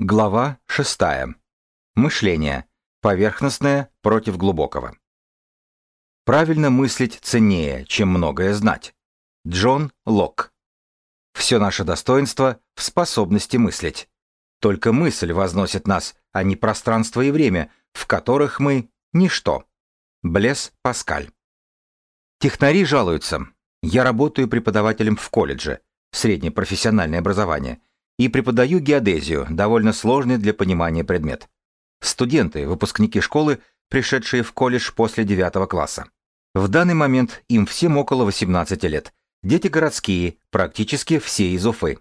Глава 6. Мышление. Поверхностное против глубокого. Правильно мыслить ценнее, чем многое знать. Джон Лок. Все наше достоинство в способности мыслить. Только мысль возносит нас, а не пространство и время, в которых мы – ничто. Блес Паскаль. Технари жалуются. Я работаю преподавателем в колледже, среднепрофессиональное образование – и преподаю геодезию, довольно сложный для понимания предмет. Студенты, выпускники школы, пришедшие в колледж после 9 класса. В данный момент им всем около 18 лет. Дети городские, практически все из Уфы.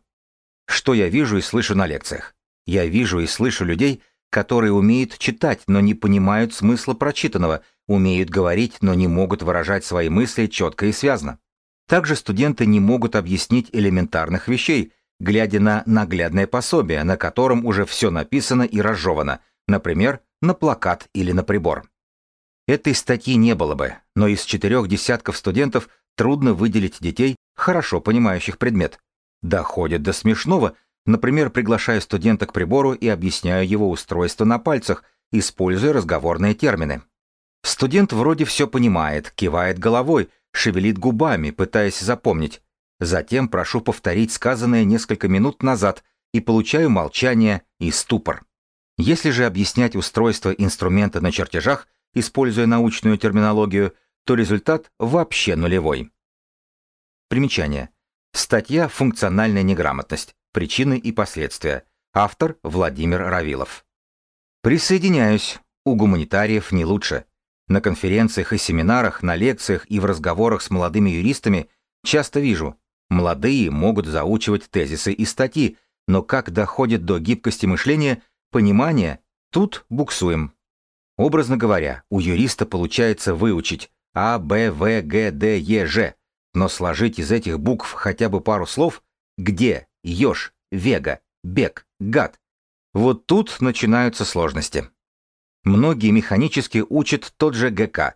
Что я вижу и слышу на лекциях? Я вижу и слышу людей, которые умеют читать, но не понимают смысла прочитанного, умеют говорить, но не могут выражать свои мысли четко и связно. Также студенты не могут объяснить элементарных вещей, глядя на наглядное пособие, на котором уже все написано и разжевано, например, на плакат или на прибор. Этой статьи не было бы, но из четырех десятков студентов трудно выделить детей, хорошо понимающих предмет. Доходит до смешного, например, приглашая студента к прибору и объясняя его устройство на пальцах, используя разговорные термины. Студент вроде все понимает, кивает головой, шевелит губами, пытаясь запомнить, Затем прошу повторить сказанное несколько минут назад и получаю молчание и ступор. Если же объяснять устройство инструмента на чертежах, используя научную терминологию, то результат вообще нулевой. Примечание. Статья «Функциональная неграмотность. Причины и последствия». Автор Владимир Равилов. Присоединяюсь. У гуманитариев не лучше. На конференциях и семинарах, на лекциях и в разговорах с молодыми юристами часто вижу, Молодые могут заучивать тезисы и статьи, но как доходит до гибкости мышления, понимания, тут буксуем. Образно говоря, у юриста получается выучить А, Б, В, Г, Д, Е, Ж, но сложить из этих букв хотя бы пару слов «где», «еж», «вега», «бег», «гад». Вот тут начинаются сложности. Многие механически учат тот же ГК.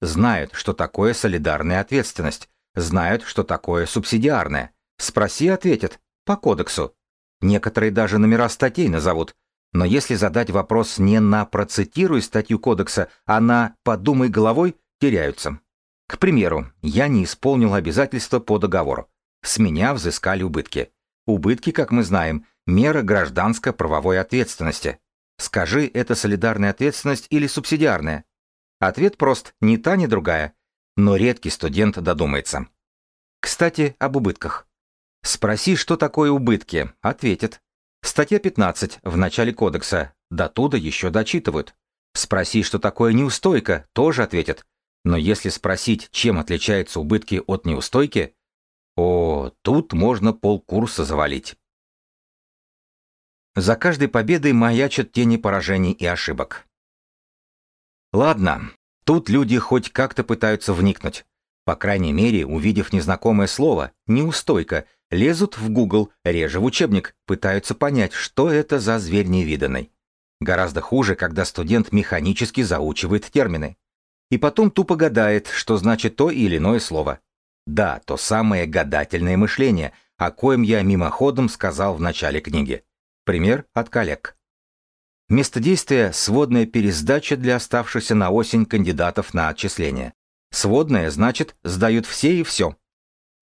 Знают, что такое солидарная ответственность, знают, что такое субсидиарное. Спроси, ответят. По кодексу. Некоторые даже номера статей назовут. Но если задать вопрос не на «процитируй статью кодекса», а на «подумай головой», теряются. К примеру, я не исполнил обязательства по договору. С меня взыскали убытки. Убытки, как мы знаем, мера гражданско-правовой ответственности. Скажи, это солидарная ответственность или субсидиарная? Ответ прост, ни та, ни другая но редкий студент додумается. Кстати, об убытках. Спроси, что такое убытки, ответит. Статья 15 в начале кодекса, дотуда еще дочитывают. Спроси, что такое неустойка, тоже ответят. Но если спросить, чем отличаются убытки от неустойки, о, тут можно полкурса завалить. За каждой победой маячат тени поражений и ошибок. Ладно, Тут люди хоть как-то пытаются вникнуть. По крайней мере, увидев незнакомое слово, неустойка, лезут в Google, реже в учебник, пытаются понять, что это за зверь невиданный. Гораздо хуже, когда студент механически заучивает термины. И потом тупо гадает, что значит то или иное слово. Да, то самое гадательное мышление, о коем я мимоходом сказал в начале книги. Пример от коллег. Место действия – сводная пересдача для оставшихся на осень кандидатов на отчисление. Сводная – значит, сдают все и все.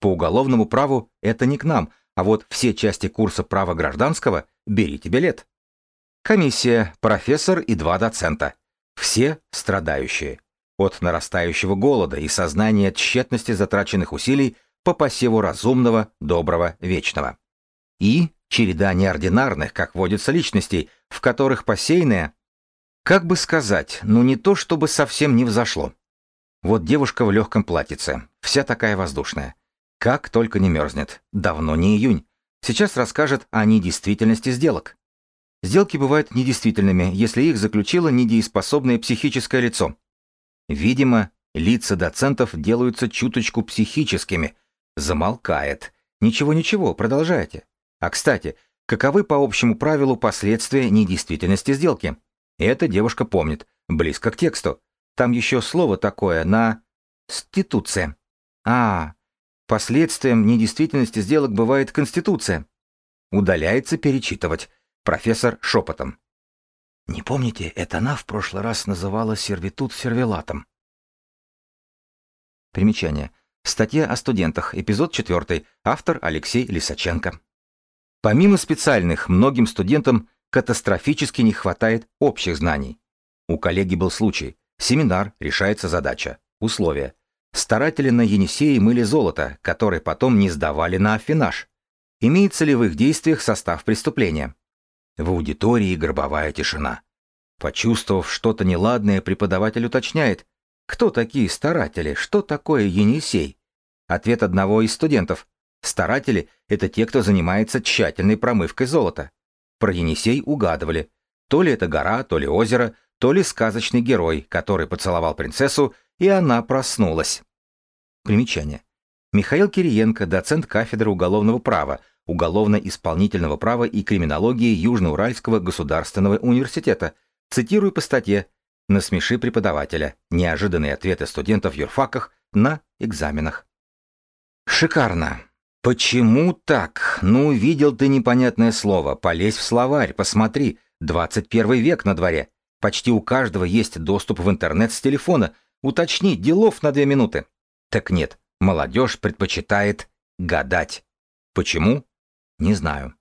По уголовному праву это не к нам, а вот все части курса права гражданского берите билет. Комиссия, профессор и два доцента. Все страдающие. От нарастающего голода и сознания тщетности затраченных усилий по посеву разумного, доброго, вечного. И череда неординарных, как водится, личностей, в которых посеянное, как бы сказать, ну не то чтобы совсем не взошло. Вот девушка в легком платьице, вся такая воздушная. Как только не мерзнет. Давно не июнь. Сейчас расскажет о недействительности сделок. Сделки бывают недействительными, если их заключило недееспособное психическое лицо. Видимо, лица доцентов делаются чуточку психическими. Замолкает. Ничего-ничего, продолжайте. А кстати, каковы по общему правилу последствия недействительности сделки? Эта девушка помнит, близко к тексту. Там еще слово такое на «ституция». А, последствием недействительности сделок бывает конституция. Удаляется перечитывать. Профессор шепотом. Не помните, это она в прошлый раз называла сервитут сервелатом. Примечание. Статья о студентах, эпизод 4, автор Алексей Лисаченко. Помимо специальных, многим студентам катастрофически не хватает общих знаний. У коллеги был случай. Семинар, решается задача. Условия. Старатели на Енисее мыли золото, которое потом не сдавали на афинаж. Имеется ли в их действиях состав преступления? В аудитории гробовая тишина. Почувствовав что-то неладное, преподаватель уточняет, кто такие старатели, что такое Енисей? Ответ одного из студентов. Старатели – это те, кто занимается тщательной промывкой золота. Про Енисей угадывали. То ли это гора, то ли озеро, то ли сказочный герой, который поцеловал принцессу, и она проснулась. Примечание. Михаил Кириенко, доцент кафедры уголовного права, уголовно-исполнительного права и криминологии Южноуральского государственного университета. Цитирую по статье «На смеши преподавателя. Неожиданные ответы студентов в юрфаках на экзаменах». Шикарно! «Почему так? Ну, видел ты непонятное слово. Полезь в словарь, посмотри. 21 век на дворе. Почти у каждого есть доступ в интернет с телефона. Уточни, делов на две минуты». Так нет, молодежь предпочитает гадать. Почему? Не знаю.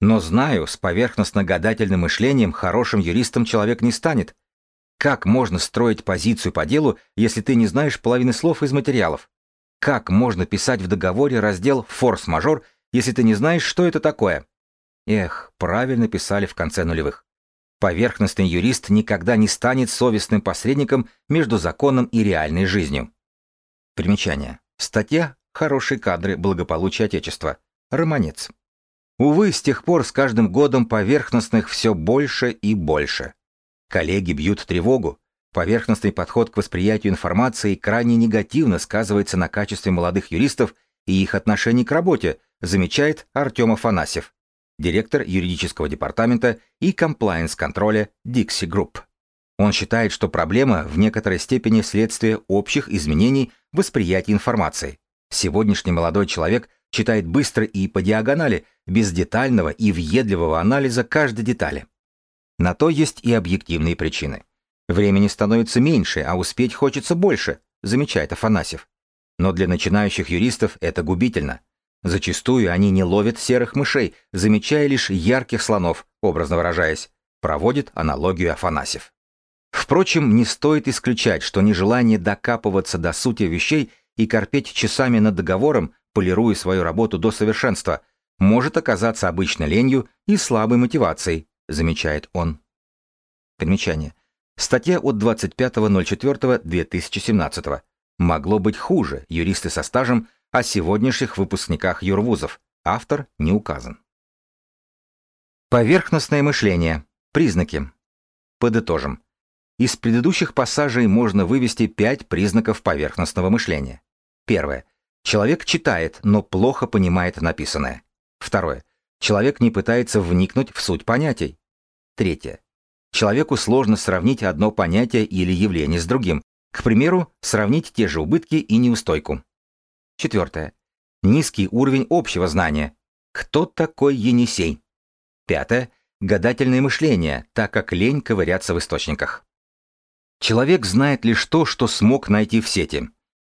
Но знаю, с поверхностно-гадательным мышлением хорошим юристом человек не станет. Как можно строить позицию по делу, если ты не знаешь половины слов из материалов? Как можно писать в договоре раздел «форс-мажор», если ты не знаешь, что это такое? Эх, правильно писали в конце нулевых. Поверхностный юрист никогда не станет совестным посредником между законом и реальной жизнью. Примечание. Статья «Хорошие кадры благополучия Отечества». Романец. Увы, с тех пор с каждым годом поверхностных все больше и больше. Коллеги бьют тревогу. Поверхностный подход к восприятию информации крайне негативно сказывается на качестве молодых юристов и их отношении к работе, замечает Артем Афанасьев, директор юридического департамента и комплайенс-контроля Dixie Group. Он считает, что проблема в некоторой степени следствие общих изменений восприятия информации. Сегодняшний молодой человек читает быстро и по диагонали, без детального и въедливого анализа каждой детали. На то есть и объективные причины – Времени становится меньше, а успеть хочется больше, замечает Афанасьев. Но для начинающих юристов это губительно. Зачастую они не ловят серых мышей, замечая лишь ярких слонов, образно выражаясь, проводит аналогию Афанасьев. Впрочем, не стоит исключать, что нежелание докапываться до сути вещей и корпеть часами над договором, полируя свою работу до совершенства, может оказаться обычной ленью и слабой мотивацией, замечает он. Примечание. Статья от 25.04.2017. «Могло быть хуже» юристы со стажем о сегодняшних выпускниках юрвузов. Автор не указан. Поверхностное мышление. Признаки. Подытожим. Из предыдущих пассажей можно вывести пять признаков поверхностного мышления. Первое. Человек читает, но плохо понимает написанное. Второе. Человек не пытается вникнуть в суть понятий. Третье. Человеку сложно сравнить одно понятие или явление с другим. К примеру, сравнить те же убытки и неустойку. Четвертое. Низкий уровень общего знания. Кто такой Енисей? Пятое. Гадательное мышление, так как лень ковыряться в источниках. Человек знает лишь то, что смог найти в сети.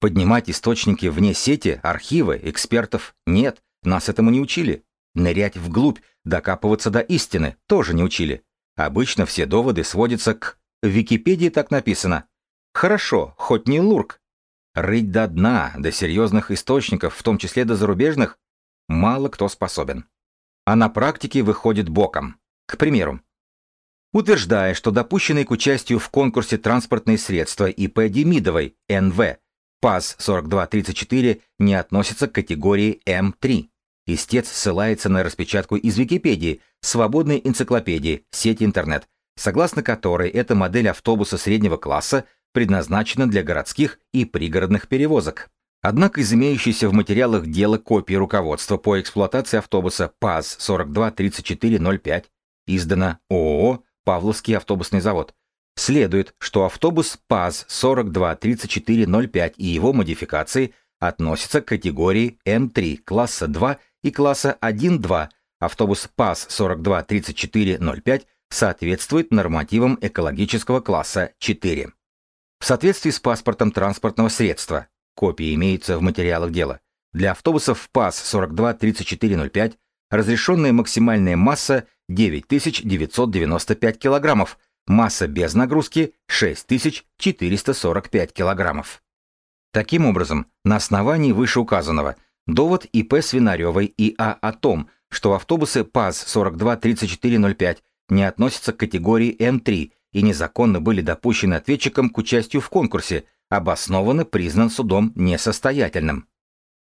Поднимать источники вне сети, архивы, экспертов – нет, нас этому не учили. Нырять вглубь, докапываться до истины – тоже не учили. Обычно все доводы сводятся к «в Википедии так написано». Хорошо, хоть не лурк. Рыть до дна, до серьезных источников, в том числе до зарубежных, мало кто способен. А на практике выходит боком. К примеру, утверждая, что допущенный к участию в конкурсе транспортные средства ИП Демидовой, НВ, ПАЗ-4234 не относится к категории М3. Истец ссылается на распечатку из Википедии, свободной энциклопедии, сети интернет, согласно которой эта модель автобуса среднего класса предназначена для городских и пригородных перевозок. Однако из имеющейся в материалах дела копии руководства по эксплуатации автобуса ПАЗ 423405, издана ООО «Павловский автобусный завод», следует, что автобус ПАЗ 423405 и его модификации относятся к категории М3 класса 2 и класса 1-2 автобус ПАС-423405 соответствует нормативам экологического класса 4. В соответствии с паспортом транспортного средства, копии имеются в материалах дела, для автобусов ПАС-423405 разрешенная максимальная масса 9995 килограммов, масса без нагрузки 6445 килограммов. Таким образом, на основании вышеуказанного Довод ИП Свинаревой ИА о том, что автобусы ПАЗ-423405 не относятся к категории М3 и незаконно были допущены ответчиком к участию в конкурсе, обоснованно признан судом несостоятельным.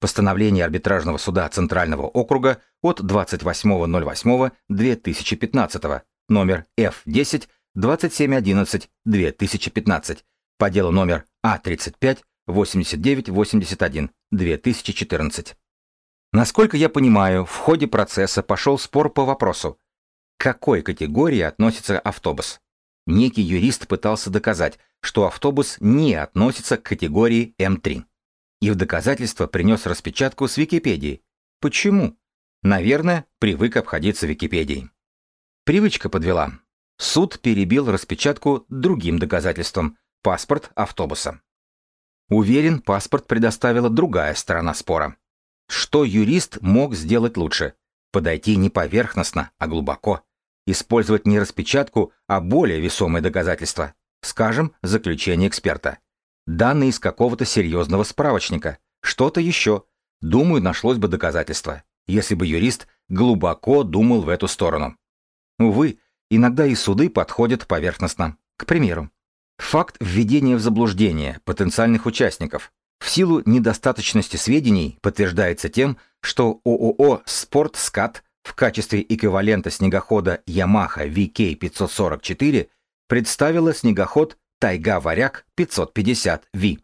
Постановление арбитражного суда Центрального округа от 28.08.2015, номер F10, 2711-2015, по делу номер А35, 89-81, 2014. Насколько я понимаю, в ходе процесса пошел спор по вопросу, к какой категории относится автобус. Некий юрист пытался доказать, что автобус не относится к категории М3. И в доказательство принес распечатку с Википедии. Почему? Наверное, привык обходиться Википедией. Привычка подвела. Суд перебил распечатку другим доказательством – паспорт автобуса. Уверен, паспорт предоставила другая сторона спора. Что юрист мог сделать лучше? Подойти не поверхностно, а глубоко. Использовать не распечатку, а более весомые доказательства. Скажем, заключение эксперта. Данные из какого-то серьезного справочника. Что-то еще. Думаю, нашлось бы доказательство, если бы юрист глубоко думал в эту сторону. Увы, иногда и суды подходят поверхностно. К примеру, Факт введения в заблуждение потенциальных участников в силу недостаточности сведений подтверждается тем, что ООО «Спортскат» в качестве эквивалента снегохода Yamaha VK544 представила снегоход Тайга-Варяг 550V.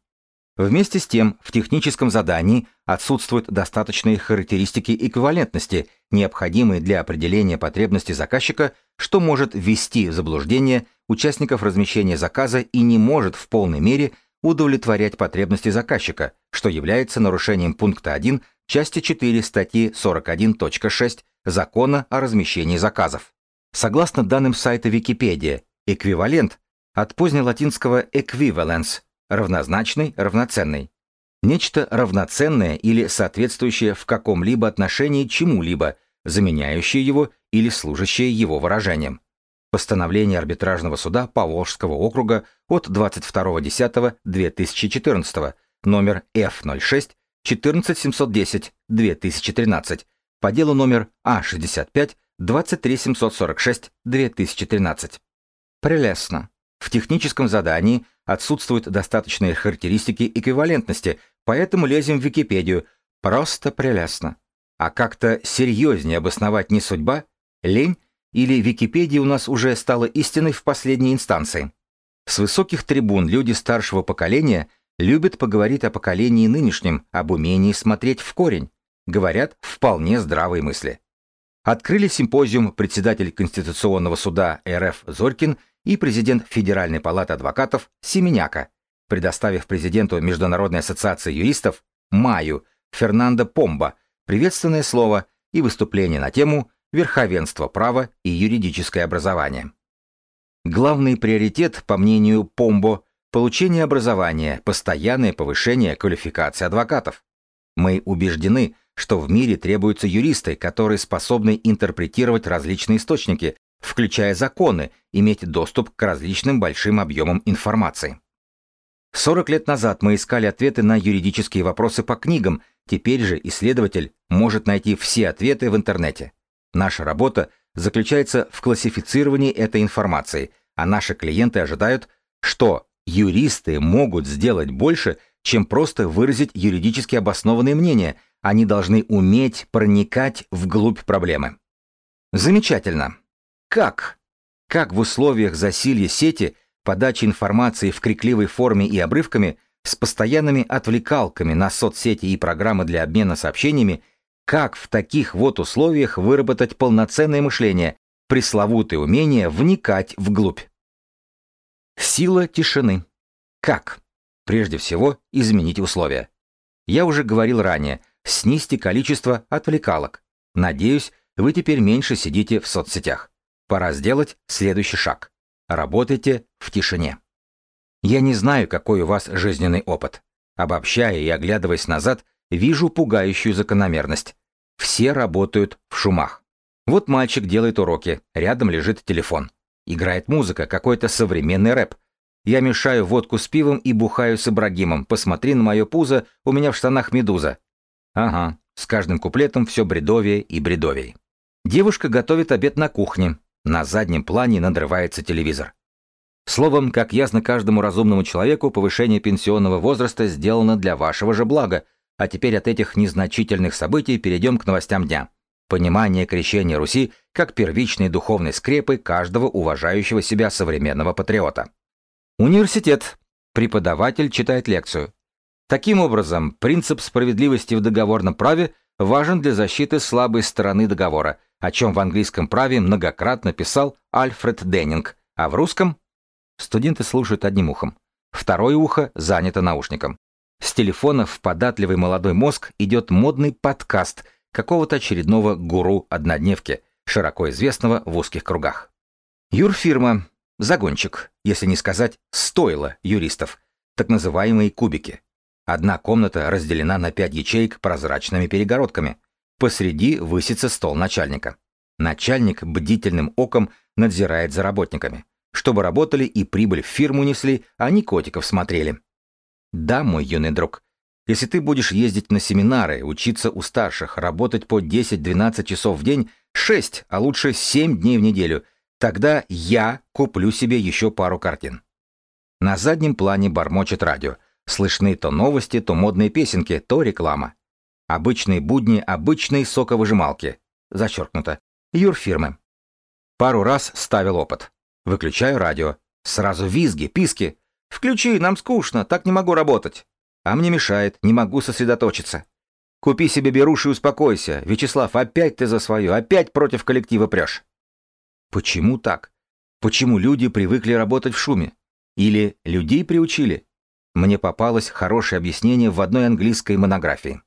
Вместе с тем, в техническом задании отсутствуют достаточные характеристики эквивалентности, необходимые для определения потребности заказчика, что может ввести в заблуждение участников размещения заказа и не может в полной мере удовлетворять потребности заказчика, что является нарушением пункта 1 части 4 статьи 41.6 Закона о размещении заказов. Согласно данным сайта Википедия, эквивалент от позднелатинского equivalence – равнозначный, равноценный. Нечто равноценное или соответствующее в каком-либо отношении чему-либо, заменяющее его или служащее его выражением постановление арбитражного суда Поволжского округа от 22.10.2014 номер F06 14710 2013 по делу номер А65 23746 2013. Прелестно. В техническом задании отсутствуют достаточные характеристики эквивалентности, поэтому лезем в Википедию. Просто прелестно. А как-то серьезнее обосновать не судьба, лень или Википедия у нас уже стала истиной в последней инстанции. С высоких трибун люди старшего поколения любят поговорить о поколении нынешнем, об умении смотреть в корень. Говорят вполне здравые мысли. Открыли симпозиум председатель Конституционного суда РФ Зорькин и президент Федеральной палаты адвокатов Семеняка, предоставив президенту Международной ассоциации юристов Маю Фернандо Помба приветственное слово и выступление на тему верховенство права и юридическое образование. Главный приоритет, по мнению Помбо, получение образования, постоянное повышение квалификации адвокатов. Мы убеждены, что в мире требуются юристы, которые способны интерпретировать различные источники, включая законы, иметь доступ к различным большим объемам информации. 40 лет назад мы искали ответы на юридические вопросы по книгам, теперь же исследователь может найти все ответы в интернете. Наша работа заключается в классифицировании этой информации, а наши клиенты ожидают, что юристы могут сделать больше, чем просто выразить юридически обоснованные мнения, они должны уметь проникать вглубь проблемы. Замечательно. Как? Как в условиях засилья сети, подачи информации в крикливой форме и обрывками, с постоянными отвлекалками на соцсети и программы для обмена сообщениями как в таких вот условиях выработать полноценное мышление, пресловутое умение вникать вглубь. Сила тишины. Как? Прежде всего, изменить условия. Я уже говорил ранее, снизьте количество отвлекалок. Надеюсь, вы теперь меньше сидите в соцсетях. Пора сделать следующий шаг. Работайте в тишине. Я не знаю, какой у вас жизненный опыт. Обобщая и оглядываясь назад, вижу пугающую закономерность. Все работают в шумах. Вот мальчик делает уроки, рядом лежит телефон. Играет музыка, какой-то современный рэп. Я мешаю водку с пивом и бухаю с Ибрагимом. Посмотри на мое пузо, у меня в штанах медуза. Ага, с каждым куплетом все бредовее и бредовее. Девушка готовит обед на кухне. На заднем плане надрывается телевизор. Словом, как ясно каждому разумному человеку, повышение пенсионного возраста сделано для вашего же блага, а теперь от этих незначительных событий перейдем к новостям дня. Понимание крещения Руси как первичной духовной скрепы каждого уважающего себя современного патриота. Университет. Преподаватель читает лекцию. Таким образом, принцип справедливости в договорном праве важен для защиты слабой стороны договора, о чем в английском праве многократно писал Альфред Деннинг, а в русском студенты слушают одним ухом, второе ухо занято наушником. С телефона в податливый молодой мозг идет модный подкаст какого-то очередного гуру однодневки, широко известного в узких кругах. Юрфирма – загончик, если не сказать «стойло» юристов, так называемые кубики. Одна комната разделена на пять ячеек прозрачными перегородками. Посреди высится стол начальника. Начальник бдительным оком надзирает за работниками, чтобы работали и прибыль в фирму несли, а не котиков смотрели. Да, мой юный друг. Если ты будешь ездить на семинары, учиться у старших, работать по 10-12 часов в день, 6, а лучше 7 дней в неделю, тогда я куплю себе еще пару картин. На заднем плане бормочет радио. Слышны то новости, то модные песенки, то реклама. Обычные будни обычной соковыжималки. Зачеркнуто. Юрфирмы. Пару раз ставил опыт. Выключаю радио. Сразу визги, писки. Включи, нам скучно, так не могу работать. А мне мешает, не могу сосредоточиться. Купи себе беруши и успокойся. Вячеслав, опять ты за свое, опять против коллектива прешь. Почему так? Почему люди привыкли работать в шуме? Или людей приучили? Мне попалось хорошее объяснение в одной английской монографии.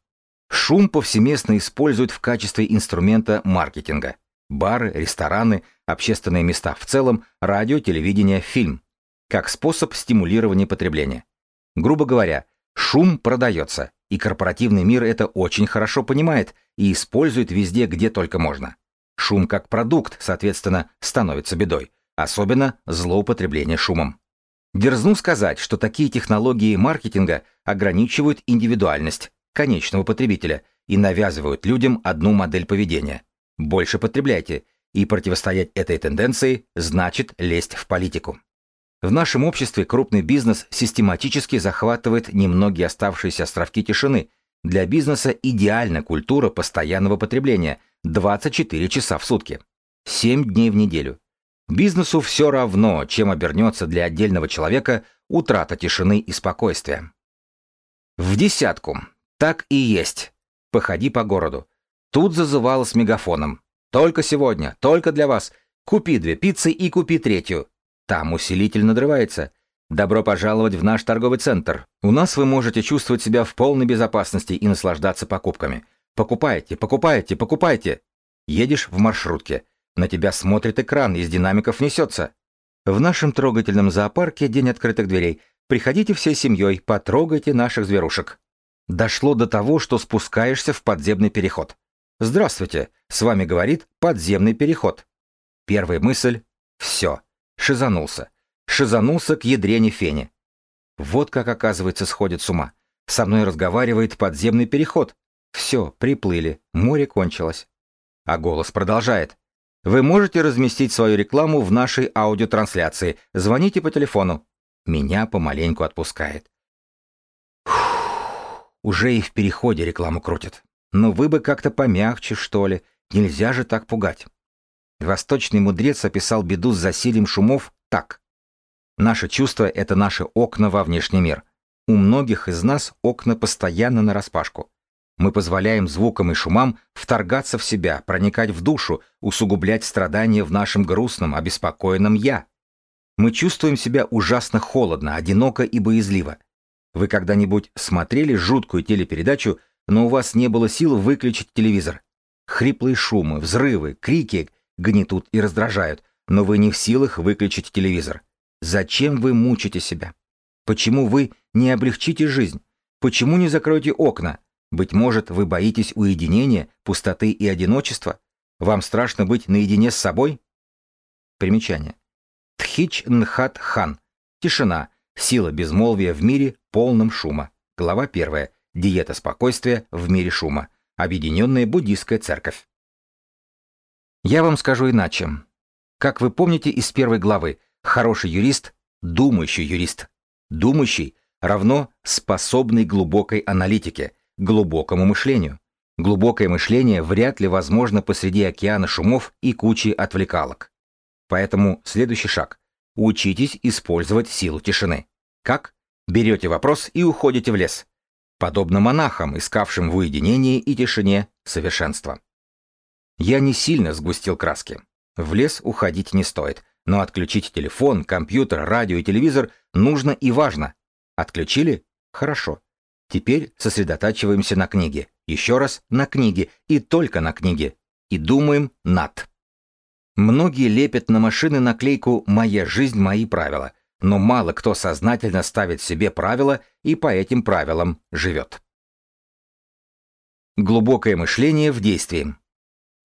Шум повсеместно используют в качестве инструмента маркетинга. Бары, рестораны, общественные места в целом, радио, телевидение, фильм как способ стимулирования потребления. Грубо говоря, шум продается, и корпоративный мир это очень хорошо понимает и использует везде, где только можно. Шум как продукт, соответственно, становится бедой, особенно злоупотребление шумом. Дерзну сказать, что такие технологии маркетинга ограничивают индивидуальность конечного потребителя и навязывают людям одну модель поведения. Больше потребляйте, и противостоять этой тенденции значит лезть в политику. В нашем обществе крупный бизнес систематически захватывает немногие оставшиеся островки тишины. Для бизнеса идеальна культура постоянного потребления – 24 часа в сутки, 7 дней в неделю. Бизнесу все равно, чем обернется для отдельного человека утрата тишины и спокойствия. В десятку. Так и есть. Походи по городу. Тут зазывала с мегафоном. Только сегодня, только для вас. Купи две пиццы и купи третью. Там усилитель надрывается. Добро пожаловать в наш торговый центр. У нас вы можете чувствовать себя в полной безопасности и наслаждаться покупками. Покупайте, покупайте, покупайте. Едешь в маршрутке. На тебя смотрит экран, из динамиков несется. В нашем трогательном зоопарке день открытых дверей. Приходите всей семьей, потрогайте наших зверушек. Дошло до того, что спускаешься в подземный переход. Здравствуйте, с вами говорит подземный переход. Первая мысль — все шизанулся. Шизанулся к ядрене фене. Вот как, оказывается, сходит с ума. Со мной разговаривает подземный переход. Все, приплыли, море кончилось. А голос продолжает. Вы можете разместить свою рекламу в нашей аудиотрансляции. Звоните по телефону. Меня помаленьку отпускает. Уже и в переходе рекламу крутят. Но вы бы как-то помягче, что ли. Нельзя же так пугать. Восточный мудрец описал беду с засилием шумов так. Наше чувство — это наши окна во внешний мир. У многих из нас окна постоянно нараспашку. Мы позволяем звукам и шумам вторгаться в себя, проникать в душу, усугублять страдания в нашем грустном, обеспокоенном «я». Мы чувствуем себя ужасно холодно, одиноко и боязливо. Вы когда-нибудь смотрели жуткую телепередачу, но у вас не было сил выключить телевизор? Хриплые шумы, взрывы, крики, гнетут и раздражают, но вы не в силах выключить телевизор. Зачем вы мучите себя? Почему вы не облегчите жизнь? Почему не закроете окна? Быть может, вы боитесь уединения, пустоты и одиночества? Вам страшно быть наедине с собой? Примечание. Тхич Нхат Хан. Тишина. Сила безмолвия в мире полном шума. Глава первая. Диета спокойствия в мире шума. Объединенная буддийская церковь. Я вам скажу иначе. Как вы помните из первой главы, хороший юрист – думающий юрист. Думающий равно способный глубокой аналитике, глубокому мышлению. Глубокое мышление вряд ли возможно посреди океана шумов и кучи отвлекалок. Поэтому следующий шаг – учитесь использовать силу тишины. Как? Берете вопрос и уходите в лес. Подобно монахам, искавшим в уединении и тишине совершенство. Я не сильно сгустил краски. В лес уходить не стоит, но отключить телефон, компьютер, радио и телевизор нужно и важно. Отключили? Хорошо. Теперь сосредотачиваемся на книге. Еще раз на книге и только на книге. И думаем над. Многие лепят на машины наклейку «Моя жизнь, мои правила», но мало кто сознательно ставит себе правила и по этим правилам живет. Глубокое мышление в действии.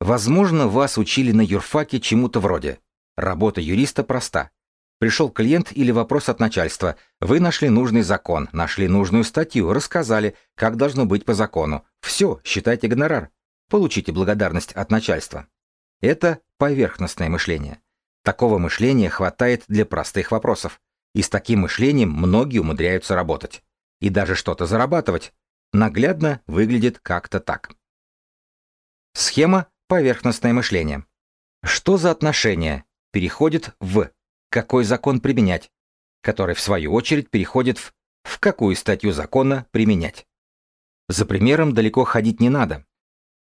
Возможно, вас учили на юрфаке чему-то вроде. Работа юриста проста. Пришел клиент или вопрос от начальства. Вы нашли нужный закон, нашли нужную статью, рассказали, как должно быть по закону. Все, считайте гонорар. Получите благодарность от начальства. Это поверхностное мышление. Такого мышления хватает для простых вопросов. И с таким мышлением многие умудряются работать. И даже что-то зарабатывать. Наглядно выглядит как-то так. Схема поверхностное мышление. Что за отношение переходит в «какой закон применять», который в свою очередь переходит в «в какую статью закона применять». За примером далеко ходить не надо.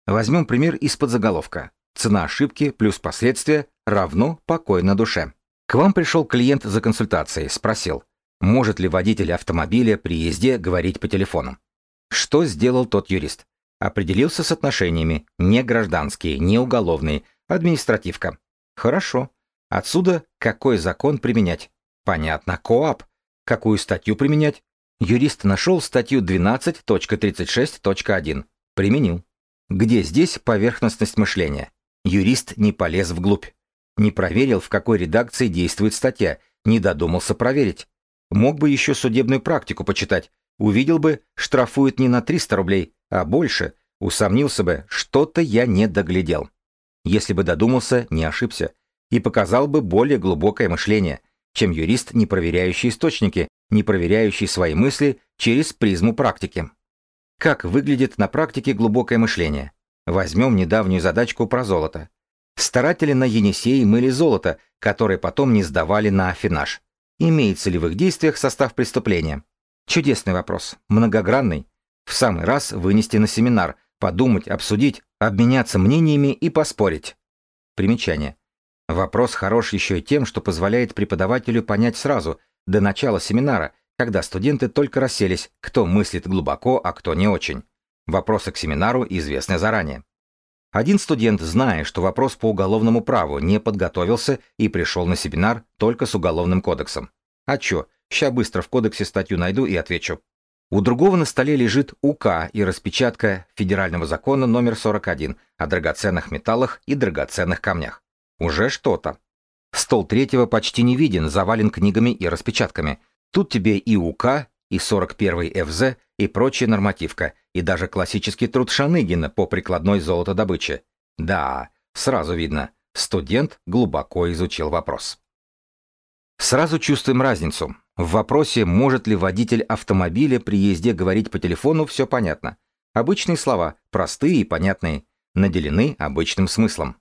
Возьмем пример из-под заголовка «Цена ошибки плюс последствия равно покой на душе». К вам пришел клиент за консультацией, спросил, может ли водитель автомобиля при езде говорить по телефону. Что сделал тот юрист? определился с отношениями, не гражданские, не уголовные, а административка. Хорошо. Отсюда какой закон применять? Понятно, КОАП. Какую статью применять? Юрист нашел статью 12.36.1. Применил. Где здесь поверхностность мышления? Юрист не полез вглубь. Не проверил, в какой редакции действует статья, не додумался проверить. Мог бы еще судебную практику почитать. Увидел бы, штрафует не на 300 рублей, а больше усомнился бы, что-то я не доглядел. Если бы додумался, не ошибся, и показал бы более глубокое мышление, чем юрист, не проверяющий источники, не проверяющий свои мысли через призму практики. Как выглядит на практике глубокое мышление? Возьмем недавнюю задачку про золото. Старатели на Енисеи мыли золото, которое потом не сдавали на афинаж. Имеется ли в их действиях состав преступления? Чудесный вопрос, многогранный. В самый раз вынести на семинар, подумать, обсудить, обменяться мнениями и поспорить. Примечание. Вопрос хорош еще и тем, что позволяет преподавателю понять сразу, до начала семинара, когда студенты только расселись, кто мыслит глубоко, а кто не очень. Вопросы к семинару известны заранее. Один студент, зная, что вопрос по уголовному праву, не подготовился и пришел на семинар только с уголовным кодексом. А чё, ща быстро в кодексе статью найду и отвечу. У другого на столе лежит УК и распечатка Федерального закона номер 41 о драгоценных металлах и драгоценных камнях. Уже что-то. Стол третьего почти не виден, завален книгами и распечатками. Тут тебе и УК, и 41 ФЗ, и прочая нормативка, и даже классический труд Шаныгина по прикладной золотодобыче. Да, сразу видно, студент глубоко изучил вопрос. Сразу чувствуем разницу. В вопросе, может ли водитель автомобиля при езде говорить по телефону, все понятно. Обычные слова, простые и понятные, наделены обычным смыслом.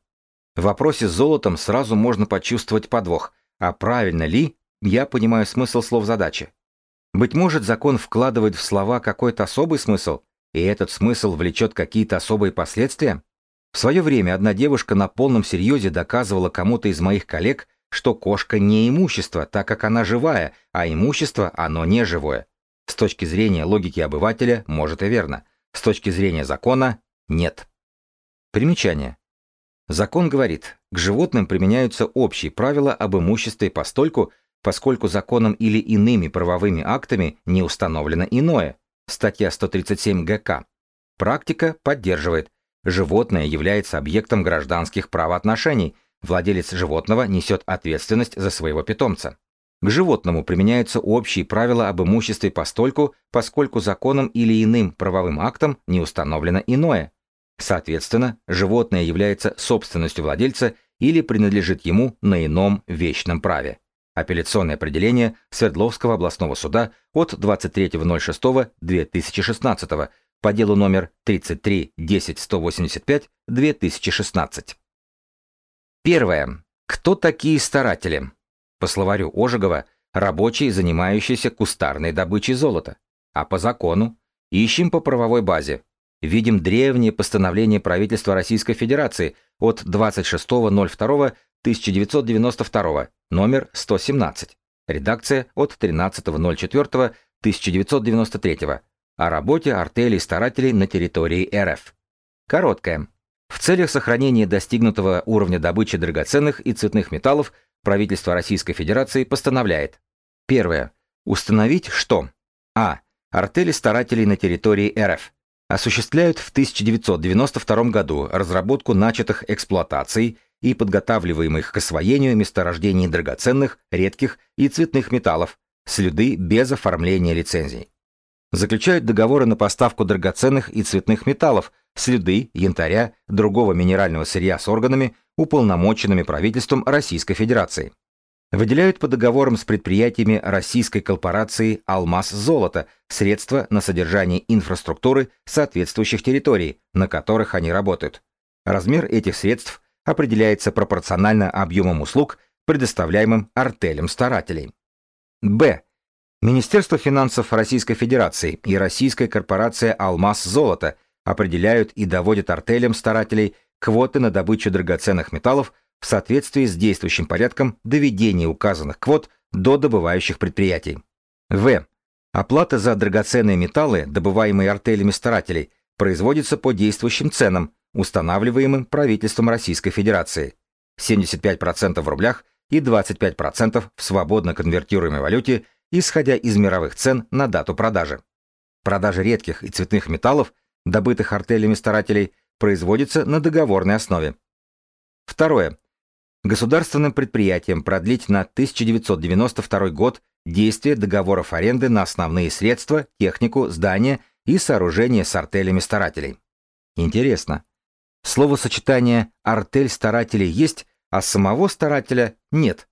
В вопросе с золотом сразу можно почувствовать подвох, а правильно ли, я понимаю смысл слов задачи. Быть может, закон вкладывает в слова какой-то особый смысл, и этот смысл влечет какие-то особые последствия? В свое время одна девушка на полном серьезе доказывала кому-то из моих коллег, что кошка не имущество, так как она живая, а имущество оно не живое. С точки зрения логики обывателя, может и верно. С точки зрения закона – нет. Примечание. Закон говорит, к животным применяются общие правила об имуществе постольку, поскольку законом или иными правовыми актами не установлено иное. Статья 137 ГК. Практика поддерживает. Животное является объектом гражданских правоотношений – Владелец животного несет ответственность за своего питомца. К животному применяются общие правила об имуществе постольку, поскольку законом или иным правовым актом не установлено иное. Соответственно, животное является собственностью владельца или принадлежит ему на ином вечном праве. Апелляционное определение Свердловского областного суда от 23.06.2016 по делу номер 33 10 185 2016. Первое. Кто такие старатели? По словарю Ожегова, рабочие, занимающиеся кустарной добычей золота. А по закону? Ищем по правовой базе. Видим древнее постановление правительства Российской Федерации от 26.02.1992, номер 117. Редакция от 13.04.1993 о работе артелей старателей на территории РФ. Короткое. В целях сохранения достигнутого уровня добычи драгоценных и цветных металлов правительство Российской Федерации постановляет. Первое. Установить, что А. Артели старателей на территории РФ осуществляют в 1992 году разработку начатых эксплуатаций и подготавливаемых к освоению месторождений драгоценных, редких и цветных металлов, следы без оформления лицензий заключают договоры на поставку драгоценных и цветных металлов, следы, янтаря, другого минерального сырья с органами, уполномоченными правительством Российской Федерации. Выделяют по договорам с предприятиями российской корпорации «Алмаз-золото» средства на содержание инфраструктуры соответствующих территорий, на которых они работают. Размер этих средств определяется пропорционально объемам услуг, предоставляемым артелям старателей. Б. Министерство финансов Российской Федерации и Российская корпорация «Алмаз золото» определяют и доводят артелям старателей квоты на добычу драгоценных металлов в соответствии с действующим порядком доведения указанных квот до добывающих предприятий. В. Оплата за драгоценные металлы, добываемые артелями старателей, производится по действующим ценам, устанавливаемым правительством Российской Федерации. 75% в рублях и 25% в свободно конвертируемой валюте – исходя из мировых цен на дату продажи. Продажа редких и цветных металлов, добытых артелями старателей, производится на договорной основе. Второе. Государственным предприятиям продлить на 1992 год действие договоров аренды на основные средства, технику, здания и сооружения с артелями старателей. Интересно. Словосочетание «артель старателей» есть, а самого старателя нет.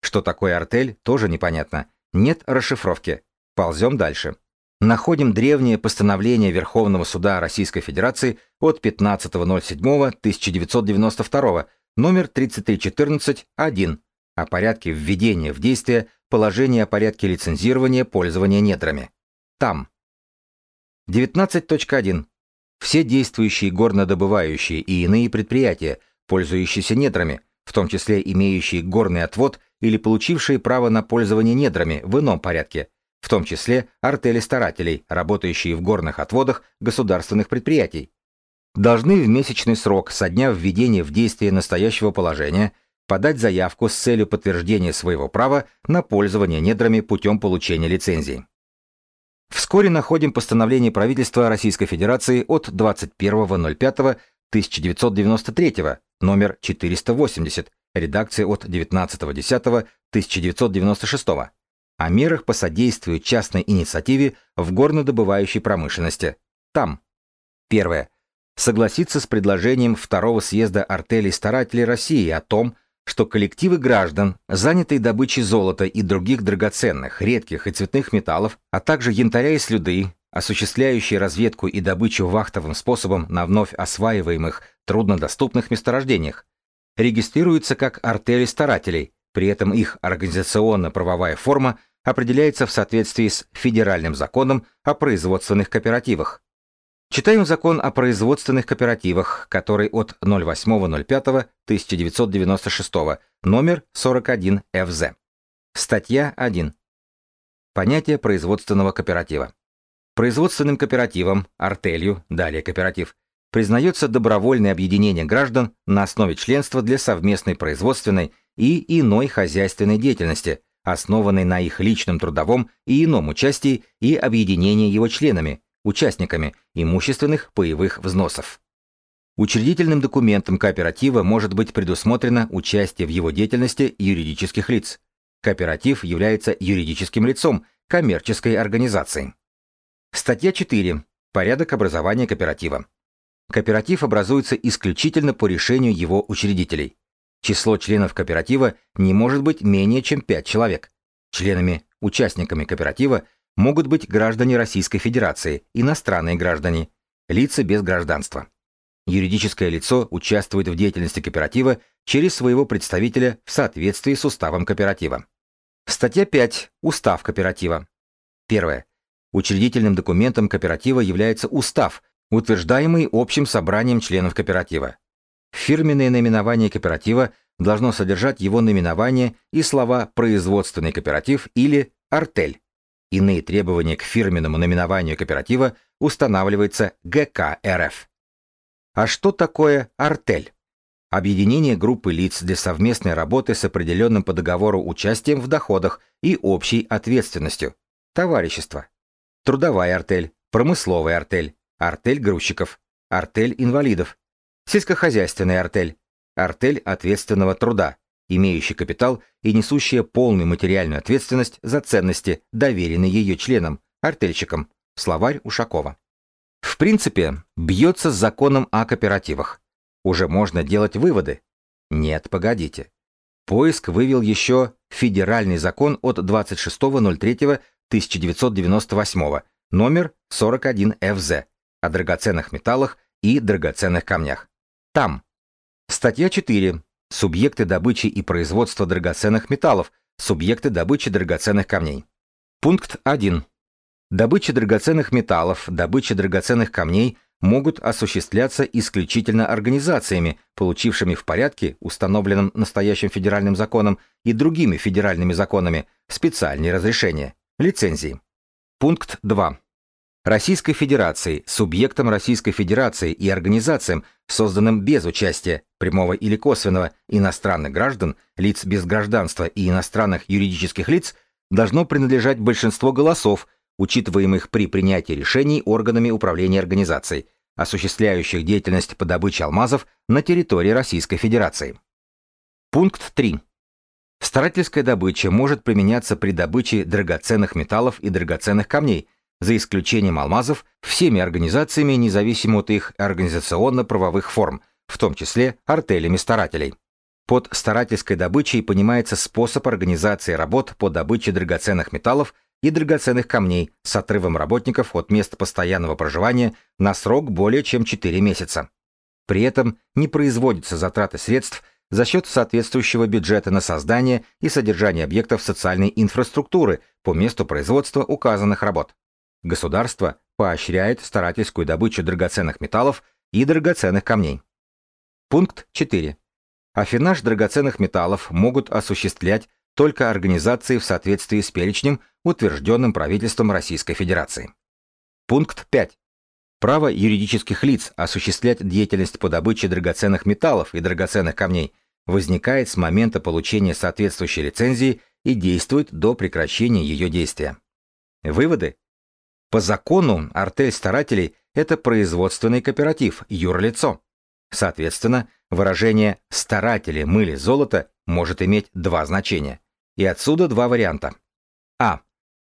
Что такое артель, тоже непонятно нет расшифровки. Ползем дальше. Находим древнее постановление Верховного суда Российской Федерации от 15.07.1992, номер 3314-1, о порядке введения в действие положения о порядке лицензирования пользования недрами. Там. 19.1. Все действующие горнодобывающие и иные предприятия, пользующиеся недрами, в том числе имеющие горный отвод или получившие право на пользование недрами в ином порядке, в том числе артели старателей, работающие в горных отводах государственных предприятий, должны в месячный срок со дня введения в действие настоящего положения подать заявку с целью подтверждения своего права на пользование недрами путем получения лицензии. Вскоре находим постановление правительства Российской Федерации от 21.05.1993, номер 480, редакции от 19.10.1996 о мерах по содействию частной инициативе в горнодобывающей промышленности. Там. Первое. Согласиться с предложением Второго съезда артелей старателей России о том, что коллективы граждан, занятые добычей золота и других драгоценных, редких и цветных металлов, а также янтаря и слюды, осуществляющие разведку и добычу вахтовым способом на вновь осваиваемых труднодоступных месторождениях, регистрируются как артели старателей, при этом их организационно-правовая форма определяется в соответствии с федеральным законом о производственных кооперативах. Читаем закон о производственных кооперативах, который от 08.05.1996, номер 41 ФЗ. Статья 1. Понятие производственного кооператива. Производственным кооперативом, артелью, далее кооператив – признается добровольное объединение граждан на основе членства для совместной производственной и иной хозяйственной деятельности, основанной на их личном трудовом и ином участии и объединении его членами, участниками имущественных паевых взносов. Учредительным документом кооператива может быть предусмотрено участие в его деятельности юридических лиц. Кооператив является юридическим лицом, коммерческой организацией. Статья 4. Порядок образования кооператива. Кооператив образуется исключительно по решению его учредителей. Число членов кооператива не может быть менее чем 5 человек. Членами, участниками кооператива могут быть граждане Российской Федерации, иностранные граждане, лица без гражданства. Юридическое лицо участвует в деятельности кооператива через своего представителя в соответствии с уставом кооператива. Статья 5. Устав кооператива. Первое. Учредительным документом кооператива является устав, утверждаемый общим собранием членов кооператива. Фирменное наименование кооператива должно содержать его наименование и слова «производственный кооператив» или «артель». Иные требования к фирменному наименованию кооператива устанавливается ГК РФ. А что такое «артель»? Объединение группы лиц для совместной работы с определенным по договору участием в доходах и общей ответственностью. Товарищество. Трудовая артель, промысловая артель, артель грузчиков, артель инвалидов, сельскохозяйственная артель, артель ответственного труда, имеющий капитал и несущая полную материальную ответственность за ценности, доверенные ее членам, артельщикам, словарь Ушакова. В принципе, бьется с законом о кооперативах. Уже можно делать выводы. Нет, погодите. Поиск вывел еще федеральный закон от 26.03.1998, номер 41 ФЗ, о драгоценных металлах и драгоценных камнях. Там. Статья 4. Субъекты добычи и производства драгоценных металлов, субъекты добычи драгоценных камней. Пункт 1. Добыча драгоценных металлов, добыча драгоценных камней могут осуществляться исключительно организациями, получившими в порядке, установленном настоящим федеральным законом и другими федеральными законами, специальные разрешения, лицензии. Пункт 2. Российской Федерации, субъектам Российской Федерации и организациям, созданным без участия прямого или косвенного иностранных граждан, лиц без гражданства и иностранных юридических лиц, должно принадлежать большинство голосов, учитываемых при принятии решений органами управления организацией, осуществляющих деятельность по добыче алмазов на территории Российской Федерации. Пункт 3. Старательская добыча может применяться при добыче драгоценных металлов и драгоценных камней – за исключением алмазов, всеми организациями, независимо от их организационно-правовых форм, в том числе артелями старателей. Под старательской добычей понимается способ организации работ по добыче драгоценных металлов и драгоценных камней с отрывом работников от мест постоянного проживания на срок более чем 4 месяца. При этом не производятся затраты средств за счет соответствующего бюджета на создание и содержание объектов социальной инфраструктуры по месту производства указанных работ. Государство поощряет старательскую добычу драгоценных металлов и драгоценных камней. Пункт 4. Афинаж драгоценных металлов могут осуществлять только организации в соответствии с перечнем, утвержденным правительством Российской Федерации. Пункт 5. Право юридических лиц осуществлять деятельность по добыче драгоценных металлов и драгоценных камней возникает с момента получения соответствующей лицензии и действует до прекращения ее действия. Выводы по закону артель старателей – это производственный кооператив, юрлицо. Соответственно, выражение «старатели мыли золото» может иметь два значения. И отсюда два варианта. А.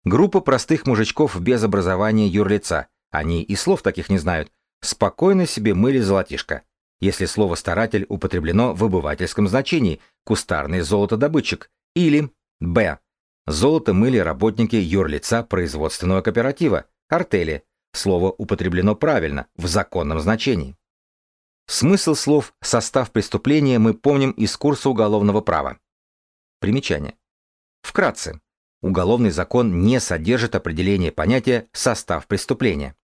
Группа простых мужичков без образования юрлица. Они и слов таких не знают. Спокойно себе мыли золотишко. Если слово «старатель» употреблено в обывательском значении, кустарный золотодобытчик. Или Б. Золото мыли работники юрлица производственного кооператива, артели. Слово употреблено правильно, в законном значении. Смысл слов «состав преступления» мы помним из курса уголовного права. Примечание. Вкратце. Уголовный закон не содержит определения понятия «состав преступления».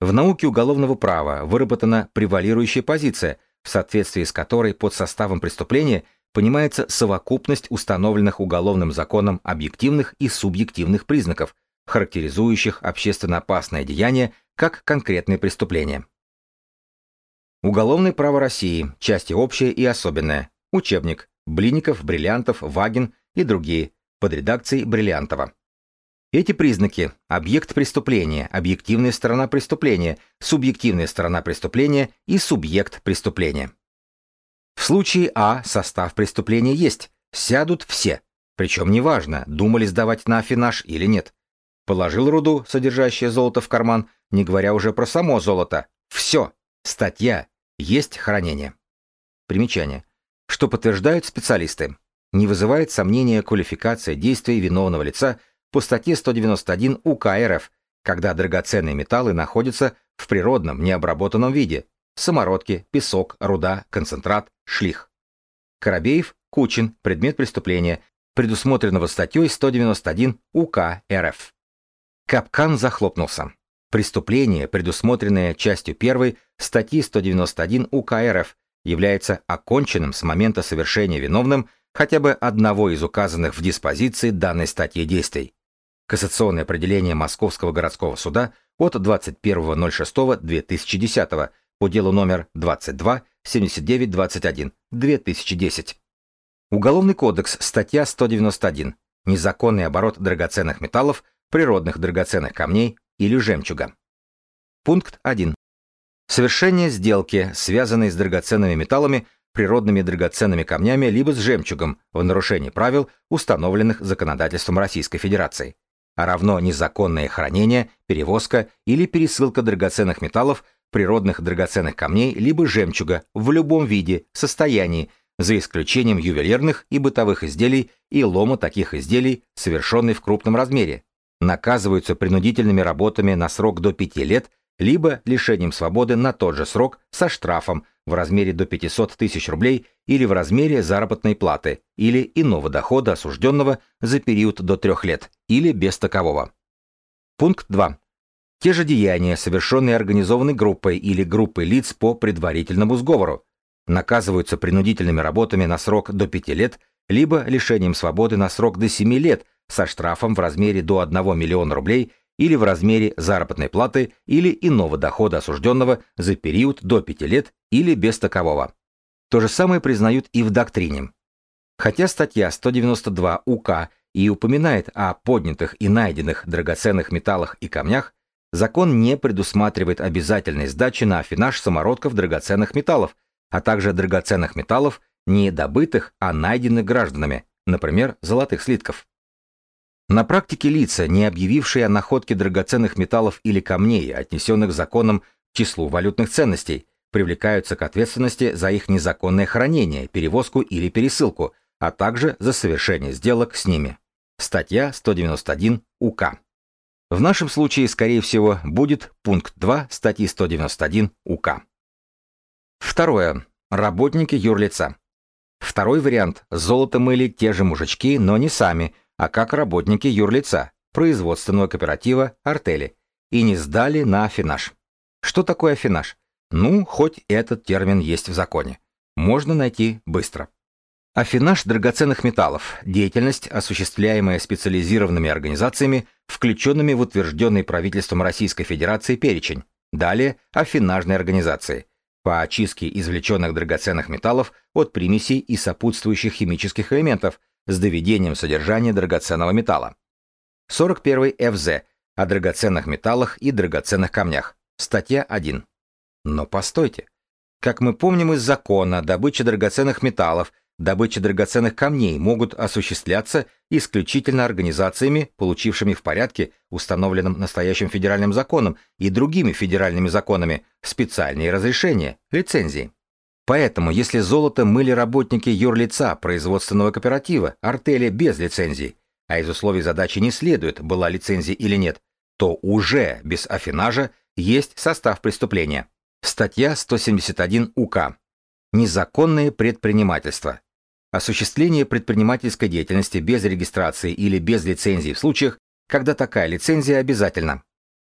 В науке уголовного права выработана превалирующая позиция, в соответствии с которой под составом преступления – понимается совокупность установленных уголовным законом объективных и субъективных признаков, характеризующих общественно опасное деяние как конкретное преступление. Уголовное право России, части общее и особенное, учебник, Блинников, Бриллиантов, Вагин и другие, под редакцией Бриллиантова. Эти признаки – объект преступления, объективная сторона преступления, субъективная сторона преступления и субъект преступления. В случае А состав преступления есть. Сядут все. Причем неважно, думали сдавать на афинаж или нет. Положил руду, содержащее золото, в карман, не говоря уже про само золото. Все. Статья. Есть хранение. Примечание. Что подтверждают специалисты. Не вызывает сомнения квалификация действий виновного лица по статье 191 УК РФ, когда драгоценные металлы находятся в природном, необработанном виде, самородки, песок, руда, концентрат, шлих. Коробеев, Кучин, предмет преступления, предусмотренного статьей 191 УК РФ. Капкан захлопнулся. Преступление, предусмотренное частью 1 статьи 191 УК РФ, является оконченным с момента совершения виновным хотя бы одного из указанных в диспозиции данной статьи действий. Кассационное определение Московского городского суда от 21.06.2010 по делу номер 22 79 21 2010. Уголовный кодекс, статья 191. Незаконный оборот драгоценных металлов, природных драгоценных камней или жемчуга. Пункт 1. Совершение сделки, связанной с драгоценными металлами, природными драгоценными камнями либо с жемчугом в нарушении правил, установленных законодательством Российской Федерации, а равно незаконное хранение, перевозка или пересылка драгоценных металлов природных драгоценных камней либо жемчуга в любом виде, состоянии, за исключением ювелирных и бытовых изделий и лома таких изделий, совершенный в крупном размере. Наказываются принудительными работами на срок до 5 лет, либо лишением свободы на тот же срок со штрафом в размере до 500 тысяч рублей или в размере заработной платы или иного дохода осужденного за период до трех лет или без такового. Пункт 2 те же деяния, совершенные организованной группой или группой лиц по предварительному сговору, наказываются принудительными работами на срок до 5 лет, либо лишением свободы на срок до 7 лет со штрафом в размере до 1 миллиона рублей или в размере заработной платы или иного дохода осужденного за период до 5 лет или без такового. То же самое признают и в доктрине. Хотя статья 192 УК и упоминает о поднятых и найденных драгоценных металлах и камнях, закон не предусматривает обязательной сдачи на афинаж самородков драгоценных металлов, а также драгоценных металлов, не добытых, а найденных гражданами, например, золотых слитков. На практике лица, не объявившие о находке драгоценных металлов или камней, отнесенных законом к числу валютных ценностей, привлекаются к ответственности за их незаконное хранение, перевозку или пересылку, а также за совершение сделок с ними. Статья 191 УК. В нашем случае, скорее всего, будет пункт 2 статьи 191 УК. Второе. Работники юрлица. Второй вариант. Золото мыли те же мужички, но не сами, а как работники юрлица, производственного кооператива, артели, и не сдали на афинаж. Что такое афинаж? Ну, хоть этот термин есть в законе. Можно найти быстро. Афинаж драгоценных металлов – деятельность, осуществляемая специализированными организациями, включенными в утвержденный правительством Российской Федерации перечень. Далее – афинажные организации. По очистке извлеченных драгоценных металлов от примесей и сопутствующих химических элементов с доведением содержания драгоценного металла. 41 ФЗ о драгоценных металлах и драгоценных камнях. Статья 1. Но постойте. Как мы помним из закона, добыча драгоценных металлов – Добыча драгоценных камней могут осуществляться исключительно организациями, получившими в порядке, установленном настоящим федеральным законом и другими федеральными законами, специальные разрешения, лицензии. Поэтому, если золото мыли работники юрлица производственного кооператива, артели без лицензии, а из условий задачи не следует, была лицензия или нет, то уже без афинажа есть состав преступления. Статья 171 УК. незаконное предпринимательство осуществление предпринимательской деятельности без регистрации или без лицензии в случаях, когда такая лицензия обязательна.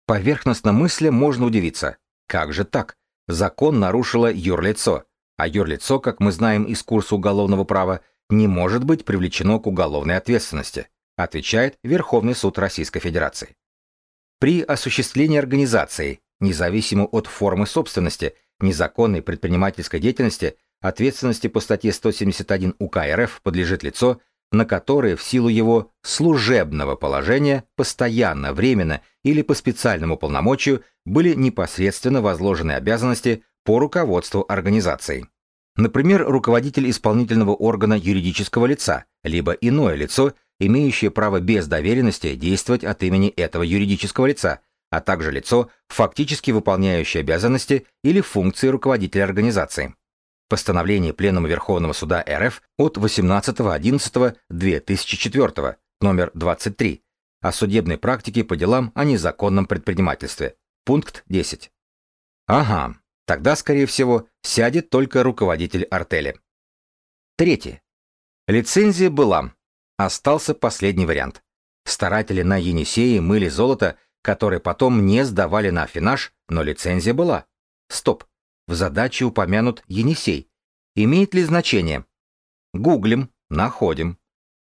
Поверхностно мысли можно удивиться. Как же так? Закон нарушило юрлицо, а юрлицо, как мы знаем из курса уголовного права, не может быть привлечено к уголовной ответственности, отвечает Верховный суд Российской Федерации. При осуществлении организации, независимо от формы собственности, незаконной предпринимательской деятельности – Ответственности по статье 171 УК РФ подлежит лицо, на которое в силу его служебного положения постоянно, временно или по специальному полномочию были непосредственно возложены обязанности по руководству организацией. Например, руководитель исполнительного органа юридического лица, либо иное лицо, имеющее право без доверенности действовать от имени этого юридического лица, а также лицо, фактически выполняющее обязанности или функции руководителя организации постановление Пленума Верховного Суда РФ от 18.11.2004, номер 23, о судебной практике по делам о незаконном предпринимательстве, пункт 10. Ага, тогда, скорее всего, сядет только руководитель артели. Третье. Лицензия была. Остался последний вариант. Старатели на Енисее мыли золото, которое потом не сдавали на афинаж, но лицензия была. Стоп в задаче упомянут Енисей. Имеет ли значение? Гуглим, находим.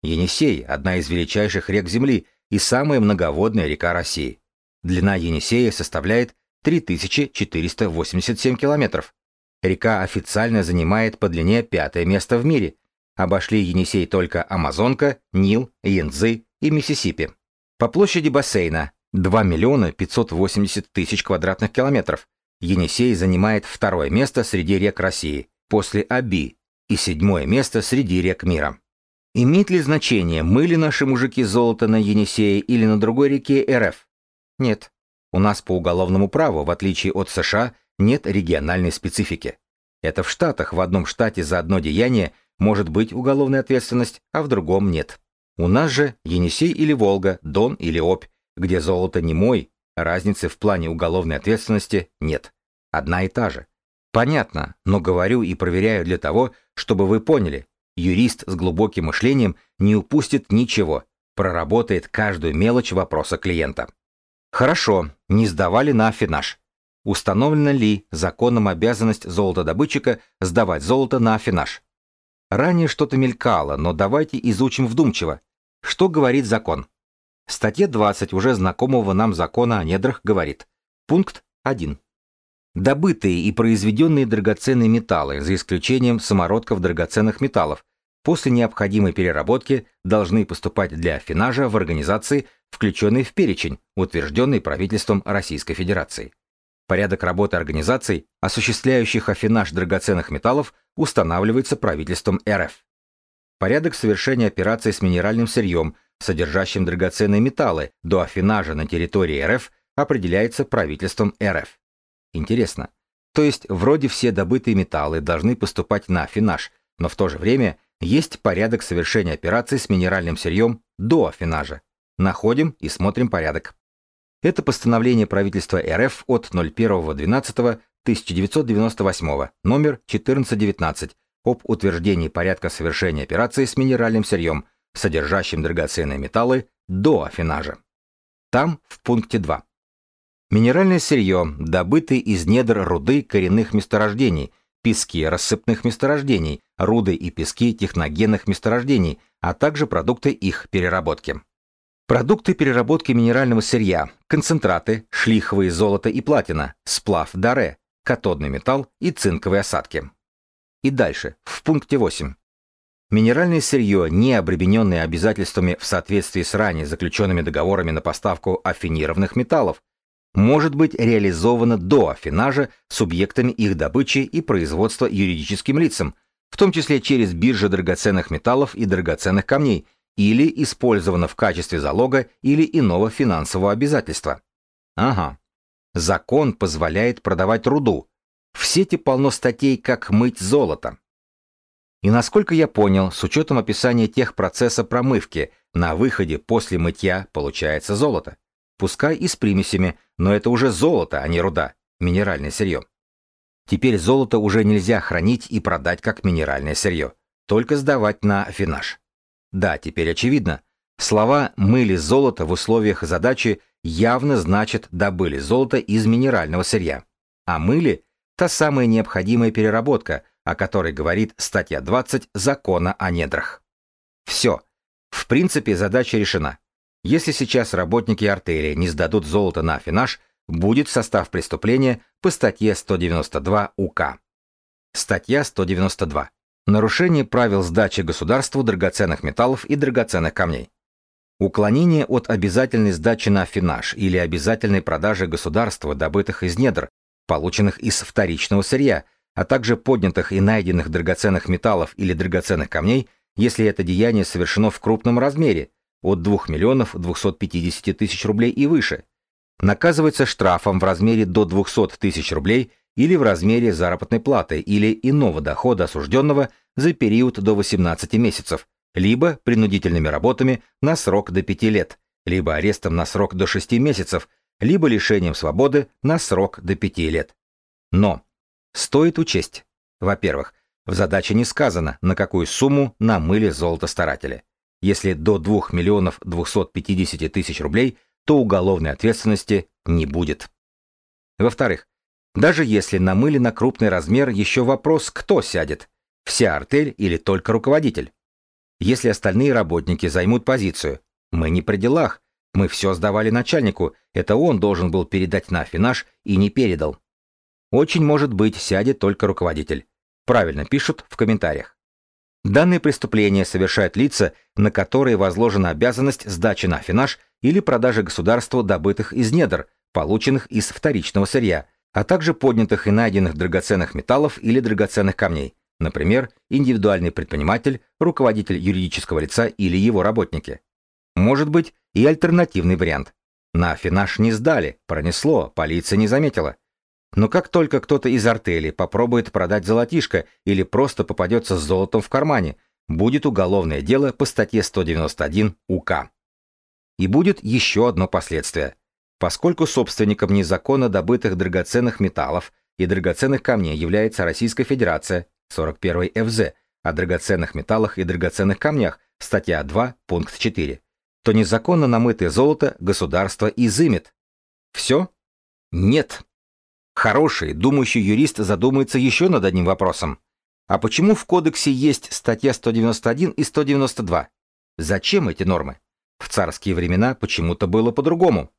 Енисей – одна из величайших рек Земли и самая многоводная река России. Длина Енисея составляет 3487 километров. Река официально занимает по длине пятое место в мире. Обошли Енисей только Амазонка, Нил, Янцзы и Миссисипи. По площади бассейна 2 миллиона 580 тысяч квадратных километров. Енисей занимает второе место среди рек России после Аби и седьмое место среди рек мира. Имеет ли значение, мыли наши мужики золото на Енисее или на другой реке РФ? Нет. У нас по уголовному праву, в отличие от США, нет региональной специфики. Это в Штатах, в одном штате за одно деяние может быть уголовная ответственность, а в другом нет. У нас же Енисей или Волга, Дон или Обь, где золото не мой, Разницы в плане уголовной ответственности нет. Одна и та же. Понятно, но говорю и проверяю для того, чтобы вы поняли, юрист с глубоким мышлением не упустит ничего, проработает каждую мелочь вопроса клиента. Хорошо, не сдавали на афинаж. Установлена ли законом обязанность золотодобытчика сдавать золото на афинаж? Ранее что-то мелькало, но давайте изучим вдумчиво. Что говорит закон? статье 20 уже знакомого нам закона о недрах говорит. Пункт 1. Добытые и произведенные драгоценные металлы, за исключением самородков драгоценных металлов, после необходимой переработки должны поступать для афинажа в организации, включенные в перечень, утвержденный правительством Российской Федерации. Порядок работы организаций, осуществляющих афинаж драгоценных металлов, устанавливается правительством РФ. Порядок совершения операций с минеральным сырьем, содержащим драгоценные металлы, до афинажа на территории РФ определяется правительством РФ. Интересно. То есть вроде все добытые металлы должны поступать на афинаж, но в то же время есть порядок совершения операций с минеральным сырьем до афинажа. Находим и смотрим порядок. Это постановление правительства РФ от 01.12.1998, номер 1419, об утверждении порядка совершения операции с минеральным сырьем, содержащим драгоценные металлы, до афинажа. Там в пункте 2. Минеральное сырье, добытое из недр руды коренных месторождений, пески рассыпных месторождений, руды и пески техногенных месторождений, а также продукты их переработки. Продукты переработки минерального сырья, концентраты, шлиховые золото и платина, сплав даре, катодный металл и цинковые осадки. И дальше, в пункте 8. Минеральное сырье, не обремененное обязательствами в соответствии с ранее заключенными договорами на поставку афинированных металлов, может быть реализовано до афинажа субъектами их добычи и производства юридическим лицам, в том числе через биржи драгоценных металлов и драгоценных камней, или использовано в качестве залога или иного финансового обязательства. Ага. Закон позволяет продавать руду. В сети полно статей, как мыть золото. И насколько я понял, с учетом описания тех процесса промывки, на выходе после мытья получается золото. Пускай и с примесями, но это уже золото, а не руда, минеральное сырье. Теперь золото уже нельзя хранить и продать как минеральное сырье, только сдавать на финаж. Да, теперь очевидно. Слова «мыли золото» в условиях задачи явно значит «добыли золото из минерального сырья». А «мыли» — та самая необходимая переработка – о которой говорит статья 20 Закона о недрах. Все. В принципе, задача решена. Если сейчас работники артели не сдадут золото на афинаж, будет состав преступления по статье 192 УК. Статья 192. Нарушение правил сдачи государству драгоценных металлов и драгоценных камней. Уклонение от обязательной сдачи на афинаж или обязательной продажи государства добытых из недр, полученных из вторичного сырья, а также поднятых и найденных драгоценных металлов или драгоценных камней, если это деяние совершено в крупном размере, от 2 миллионов 250 тысяч рублей и выше, наказывается штрафом в размере до 200 тысяч рублей или в размере заработной платы или иного дохода осужденного за период до 18 месяцев, либо принудительными работами на срок до 5 лет, либо арестом на срок до 6 месяцев, либо лишением свободы на срок до 5 лет. Но Стоит учесть, во-первых, в задаче не сказано, на какую сумму намыли золотостаратели. Если до 2 миллионов 250 тысяч рублей, то уголовной ответственности не будет. Во-вторых, даже если намыли на крупный размер, еще вопрос, кто сядет – вся артель или только руководитель. Если остальные работники займут позицию, мы не при делах, мы все сдавали начальнику, это он должен был передать на афинаж и не передал. Очень может быть, сядет только руководитель. Правильно пишут в комментариях. Данные преступления совершают лица, на которые возложена обязанность сдачи на афинаж или продажи государству добытых из недр, полученных из вторичного сырья, а также поднятых и найденных драгоценных металлов или драгоценных камней, например, индивидуальный предприниматель, руководитель юридического лица или его работники. Может быть и альтернативный вариант. На афинаж не сдали, пронесло, полиция не заметила. Но как только кто-то из артели попробует продать золотишко или просто попадется с золотом в кармане, будет уголовное дело по статье 191 УК. И будет еще одно последствие. Поскольку собственником незаконно добытых драгоценных металлов и драгоценных камней является Российская Федерация, 41 ФЗ, о драгоценных металлах и драгоценных камнях, статья 2, пункт 4, то незаконно намытое золото государство изымет. Все? Нет. Хороший, думающий юрист задумается еще над одним вопросом. А почему в кодексе есть статья 191 и 192? Зачем эти нормы? В царские времена почему-то было по-другому.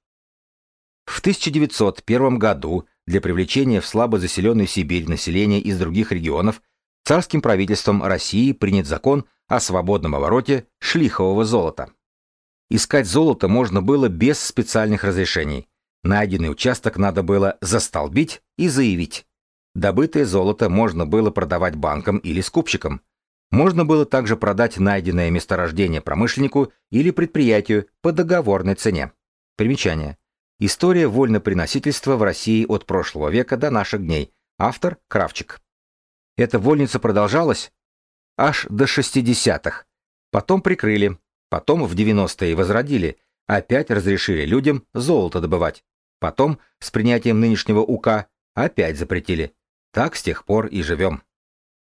В 1901 году для привлечения в слабо заселенную Сибирь населения из других регионов царским правительством России принят закон о свободном обороте шлихового золота. Искать золото можно было без специальных разрешений – Найденный участок надо было застолбить и заявить. Добытое золото можно было продавать банкам или скупщикам. Можно было также продать найденное месторождение промышленнику или предприятию по договорной цене. Примечание. История вольноприносительства в России от прошлого века до наших дней. Автор – Кравчик. Эта вольница продолжалась аж до 60-х. Потом прикрыли, потом в 90-е возродили, опять разрешили людям золото добывать. Потом, с принятием нынешнего УК, опять запретили. Так с тех пор и живем.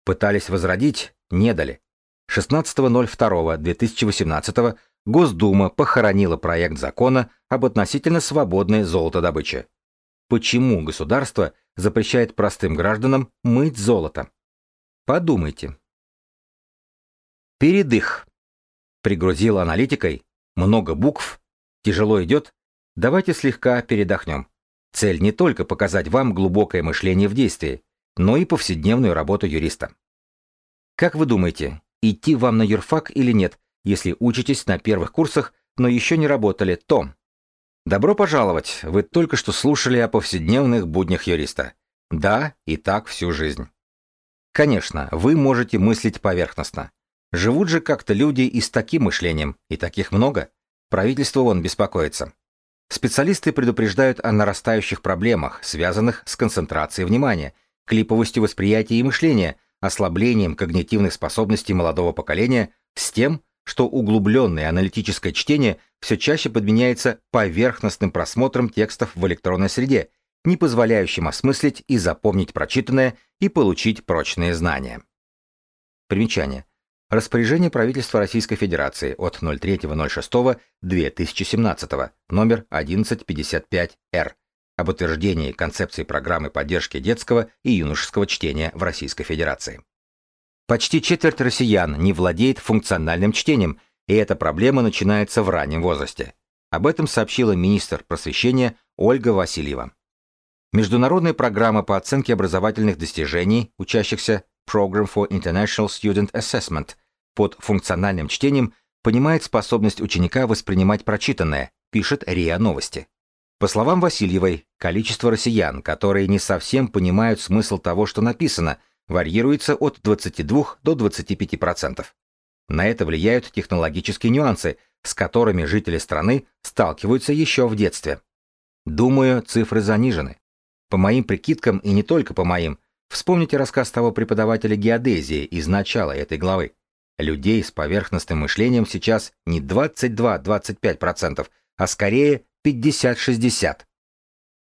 Пытались возродить, не дали. 16.02.2018 Госдума похоронила проект закона об относительно свободной золотодобыче. Почему государство запрещает простым гражданам мыть золото? Подумайте. Передых. Пригрузил аналитикой. Много букв. Тяжело идет. Давайте слегка передохнем. Цель не только показать вам глубокое мышление в действии, но и повседневную работу юриста. Как вы думаете, идти вам на юрфак или нет, если учитесь на первых курсах, но еще не работали, то... Добро пожаловать, вы только что слушали о повседневных буднях юриста. Да, и так всю жизнь. Конечно, вы можете мыслить поверхностно. Живут же как-то люди и с таким мышлением, и таких много. Правительство вон беспокоится. Специалисты предупреждают о нарастающих проблемах, связанных с концентрацией внимания, клиповостью восприятия и мышления, ослаблением когнитивных способностей молодого поколения, с тем, что углубленное аналитическое чтение все чаще подменяется поверхностным просмотром текстов в электронной среде, не позволяющим осмыслить и запомнить прочитанное и получить прочные знания. Примечание. Распоряжение правительства Российской Федерации от 03.06.2017 номер 1155-Р об утверждении концепции программы поддержки детского и юношеского чтения в Российской Федерации. Почти четверть россиян не владеет функциональным чтением, и эта проблема начинается в раннем возрасте. Об этом сообщила министр просвещения Ольга Васильева. Международная программа по оценке образовательных достижений учащихся Program for International Student Assessment под функциональным чтением понимает способность ученика воспринимать прочитанное, пишет РИА Новости. По словам Васильевой, количество россиян, которые не совсем понимают смысл того, что написано, варьируется от 22 до 25%. На это влияют технологические нюансы, с которыми жители страны сталкиваются еще в детстве. Думаю, цифры занижены. По моим прикидкам, и не только по моим, вспомните рассказ того преподавателя геодезии из начала этой главы. Людей с поверхностным мышлением сейчас не 22-25%, а скорее 50-60%.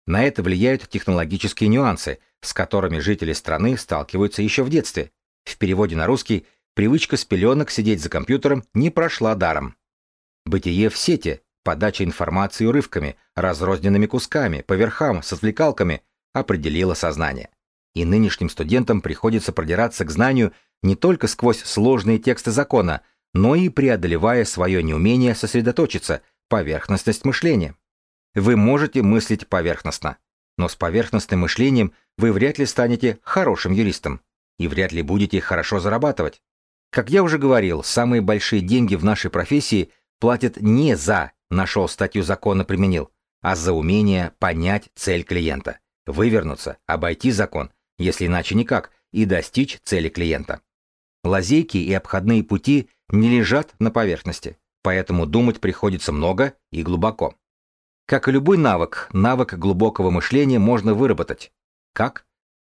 На это влияют технологические нюансы, с которыми жители страны сталкиваются еще в детстве. В переводе на русский привычка с пеленок сидеть за компьютером не прошла даром. Бытие в сети, подача информации урывками, разрозненными кусками, по верхам, с отвлекалками определило сознание. И нынешним студентам приходится продираться к знанию – не только сквозь сложные тексты закона, но и преодолевая свое неумение сосредоточиться, поверхностность мышления. Вы можете мыслить поверхностно, но с поверхностным мышлением вы вряд ли станете хорошим юристом и вряд ли будете хорошо зарабатывать. Как я уже говорил, самые большие деньги в нашей профессии платят не за «нашел статью закона, применил», а за умение понять цель клиента, вывернуться, обойти закон, если иначе никак, и достичь цели клиента лазейки и обходные пути не лежат на поверхности, поэтому думать приходится много и глубоко. Как и любой навык, навык глубокого мышления можно выработать. Как?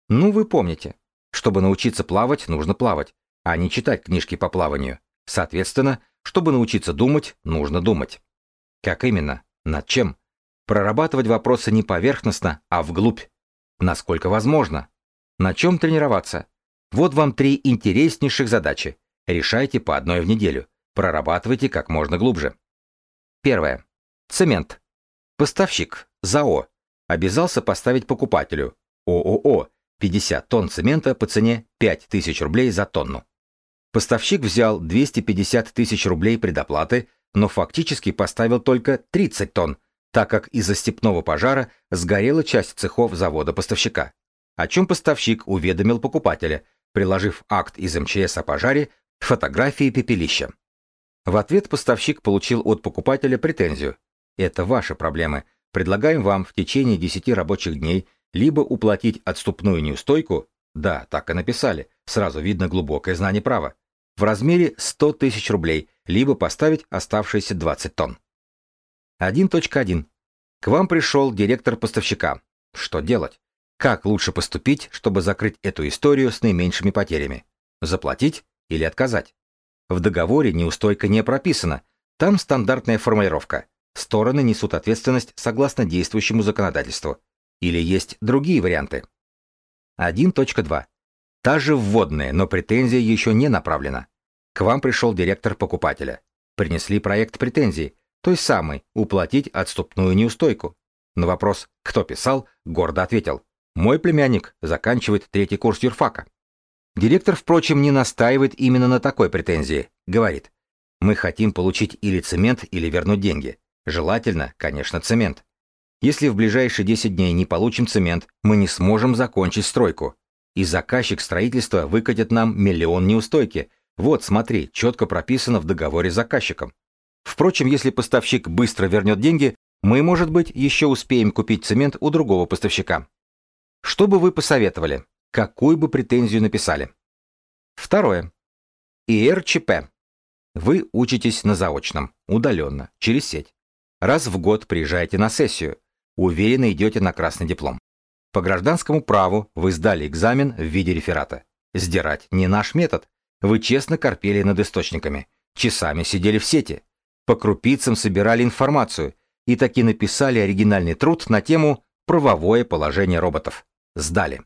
Ну, вы помните. Чтобы научиться плавать, нужно плавать, а не читать книжки по плаванию. Соответственно, чтобы научиться думать, нужно думать. Как именно? Над чем? Прорабатывать вопросы не поверхностно, а вглубь. Насколько возможно. На чем тренироваться? Вот вам три интереснейших задачи. Решайте по одной в неделю. Прорабатывайте как можно глубже. Первое. Цемент. Поставщик, ЗАО, обязался поставить покупателю, ООО, 50 тонн цемента по цене 5000 рублей за тонну. Поставщик взял 250 тысяч рублей предоплаты, но фактически поставил только 30 тонн, так как из-за степного пожара сгорела часть цехов завода поставщика, о чем поставщик уведомил покупателя – приложив акт из МЧС о пожаре фотографии пепелища. В ответ поставщик получил от покупателя претензию. Это ваши проблемы. Предлагаем вам в течение 10 рабочих дней либо уплатить отступную неустойку, да, так и написали, сразу видно глубокое знание права, в размере 100 тысяч рублей, либо поставить оставшиеся 20 тонн. 1.1. К вам пришел директор поставщика. Что делать? Как лучше поступить, чтобы закрыть эту историю с наименьшими потерями? Заплатить или отказать? В договоре неустойка не прописана. Там стандартная формулировка. Стороны несут ответственность согласно действующему законодательству. Или есть другие варианты. 1.2. Та же вводная, но претензия еще не направлена. К вам пришел директор покупателя. Принесли проект претензий, той самой, уплатить отступную неустойку. На вопрос «Кто писал?» гордо ответил – мой племянник заканчивает третий курс юрфака. Директор, впрочем, не настаивает именно на такой претензии. Говорит, мы хотим получить или цемент, или вернуть деньги. Желательно, конечно, цемент. Если в ближайшие 10 дней не получим цемент, мы не сможем закончить стройку. И заказчик строительства выкатит нам миллион неустойки. Вот, смотри, четко прописано в договоре с заказчиком. Впрочем, если поставщик быстро вернет деньги, мы, может быть, еще успеем купить цемент у другого поставщика. Что бы вы посоветовали? Какую бы претензию написали? Второе. ИРЧП. Вы учитесь на заочном, удаленно, через сеть. Раз в год приезжаете на сессию. Уверенно идете на красный диплом. По гражданскому праву вы сдали экзамен в виде реферата. Сдирать не наш метод. Вы честно корпели над источниками. Часами сидели в сети. По крупицам собирали информацию. И таки написали оригинальный труд на тему «Правовое положение роботов» сдали.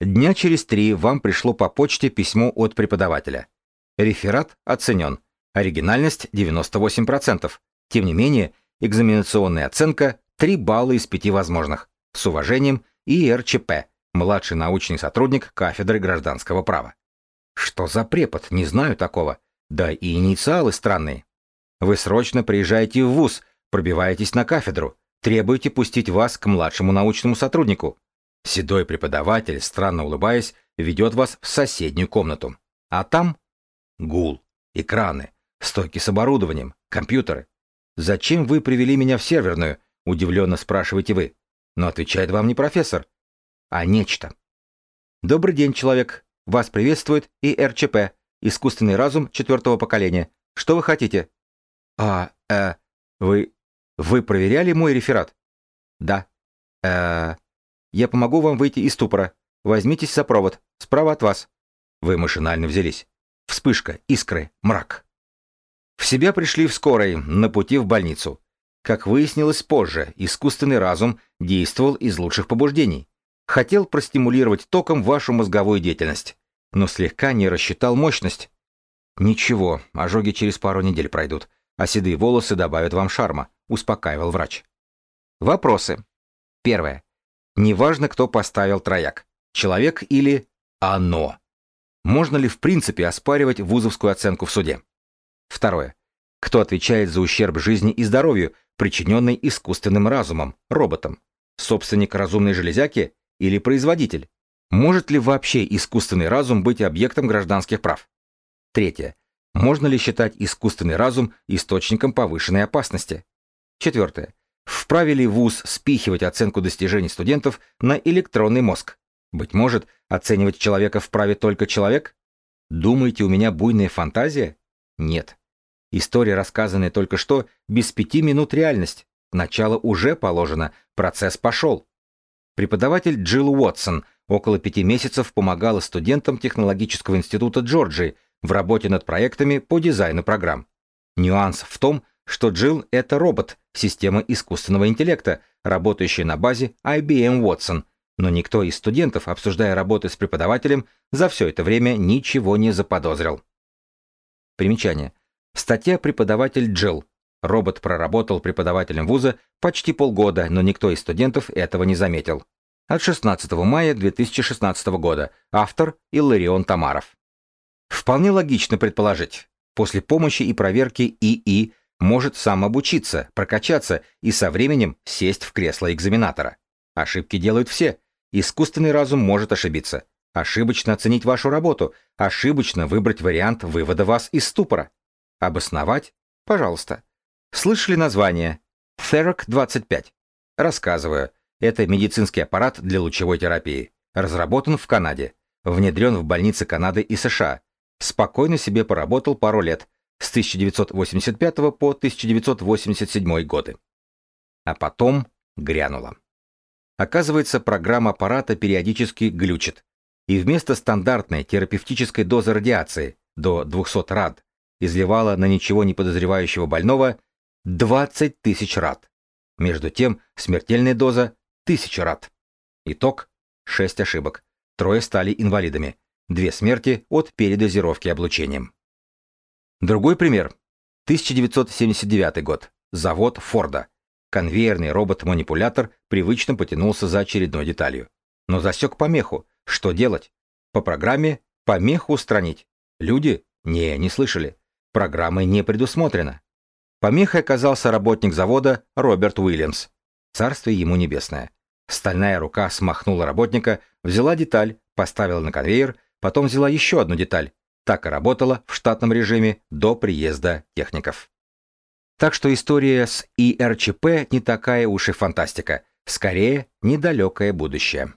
Дня через три вам пришло по почте письмо от преподавателя. Реферат оценен. Оригинальность 98%. Тем не менее, экзаменационная оценка 3 балла из 5 возможных. С уважением, ИРЧП, младший научный сотрудник кафедры гражданского права. Что за препод? Не знаю такого. Да и инициалы странные. Вы срочно приезжаете в ВУЗ, пробиваетесь на кафедру, требуете пустить вас к младшему научному сотруднику. Седой преподаватель, странно улыбаясь, ведет вас в соседнюю комнату. А там гул, экраны, стойки с оборудованием, компьютеры. «Зачем вы привели меня в серверную?» – удивленно спрашиваете вы. Но отвечает вам не профессор, а нечто. «Добрый день, человек. Вас приветствует и РЧП, искусственный разум четвертого поколения. Что вы хотите?» «А, э, вы... вы проверяли мой реферат?» «Да». «Э, я помогу вам выйти из ступора. Возьмитесь за провод. Справа от вас». Вы машинально взялись. Вспышка, искры, мрак. В себя пришли в скорой, на пути в больницу. Как выяснилось позже, искусственный разум действовал из лучших побуждений. Хотел простимулировать током вашу мозговую деятельность, но слегка не рассчитал мощность. «Ничего, ожоги через пару недель пройдут, а седые волосы добавят вам шарма», — успокаивал врач. Вопросы. Первое. Неважно, кто поставил трояк – человек или оно. Можно ли в принципе оспаривать вузовскую оценку в суде? Второе. Кто отвечает за ущерб жизни и здоровью, причиненный искусственным разумом, роботом? Собственник разумной железяки или производитель? Может ли вообще искусственный разум быть объектом гражданских прав? Третье. Можно ли считать искусственный разум источником повышенной опасности? Четвертое. Вправили ВУЗ спихивать оценку достижений студентов на электронный мозг? Быть может, оценивать человека вправе только человек? Думаете, у меня буйная фантазия? Нет. История, рассказанная только что, без пяти минут реальность. Начало уже положено, процесс пошел. Преподаватель Джилл Уотсон около пяти месяцев помогала студентам Технологического института Джорджии в работе над проектами по дизайну программ. Нюанс в том, что Джилл — это робот, система искусственного интеллекта, работающая на базе IBM Watson. Но никто из студентов, обсуждая работы с преподавателем, за все это время ничего не заподозрил. Примечание. Статья «Преподаватель Джилл». Робот проработал преподавателем вуза почти полгода, но никто из студентов этого не заметил. От 16 мая 2016 года. Автор Илларион Тамаров. Вполне логично предположить. После помощи и проверки ИИ может сам обучиться, прокачаться и со временем сесть в кресло экзаменатора. Ошибки делают все. Искусственный разум может ошибиться. Ошибочно оценить вашу работу. Ошибочно выбрать вариант вывода вас из ступора. Обосновать? Пожалуйста. Слышали название? Therac-25. Рассказываю. Это медицинский аппарат для лучевой терапии. Разработан в Канаде. Внедрен в больницы Канады и США. Спокойно себе поработал пару лет – с 1985 по 1987 годы. А потом грянуло. Оказывается, программа аппарата периодически глючит. И вместо стандартной терапевтической дозы радиации до 200 рад изливала на ничего не подозревающего больного 20 тысяч рад. Между тем, смертельная доза – 1000 рад. Итог – 6 ошибок. Трое стали инвалидами. Две смерти от передозировки облучением. Другой пример. 1979 год. Завод Форда. Конвейерный робот-манипулятор привычно потянулся за очередной деталью. Но засек помеху. Что делать? По программе помеху устранить. Люди? Не, не слышали. Программы не предусмотрено. Помехой оказался работник завода Роберт Уильямс. Царствие ему небесное. Стальная рука смахнула работника, взяла деталь, поставила на конвейер, потом взяла еще одну деталь, так и работала в штатном режиме до приезда техников. Так что история с ИРЧП не такая уж и фантастика, скорее недалекое будущее.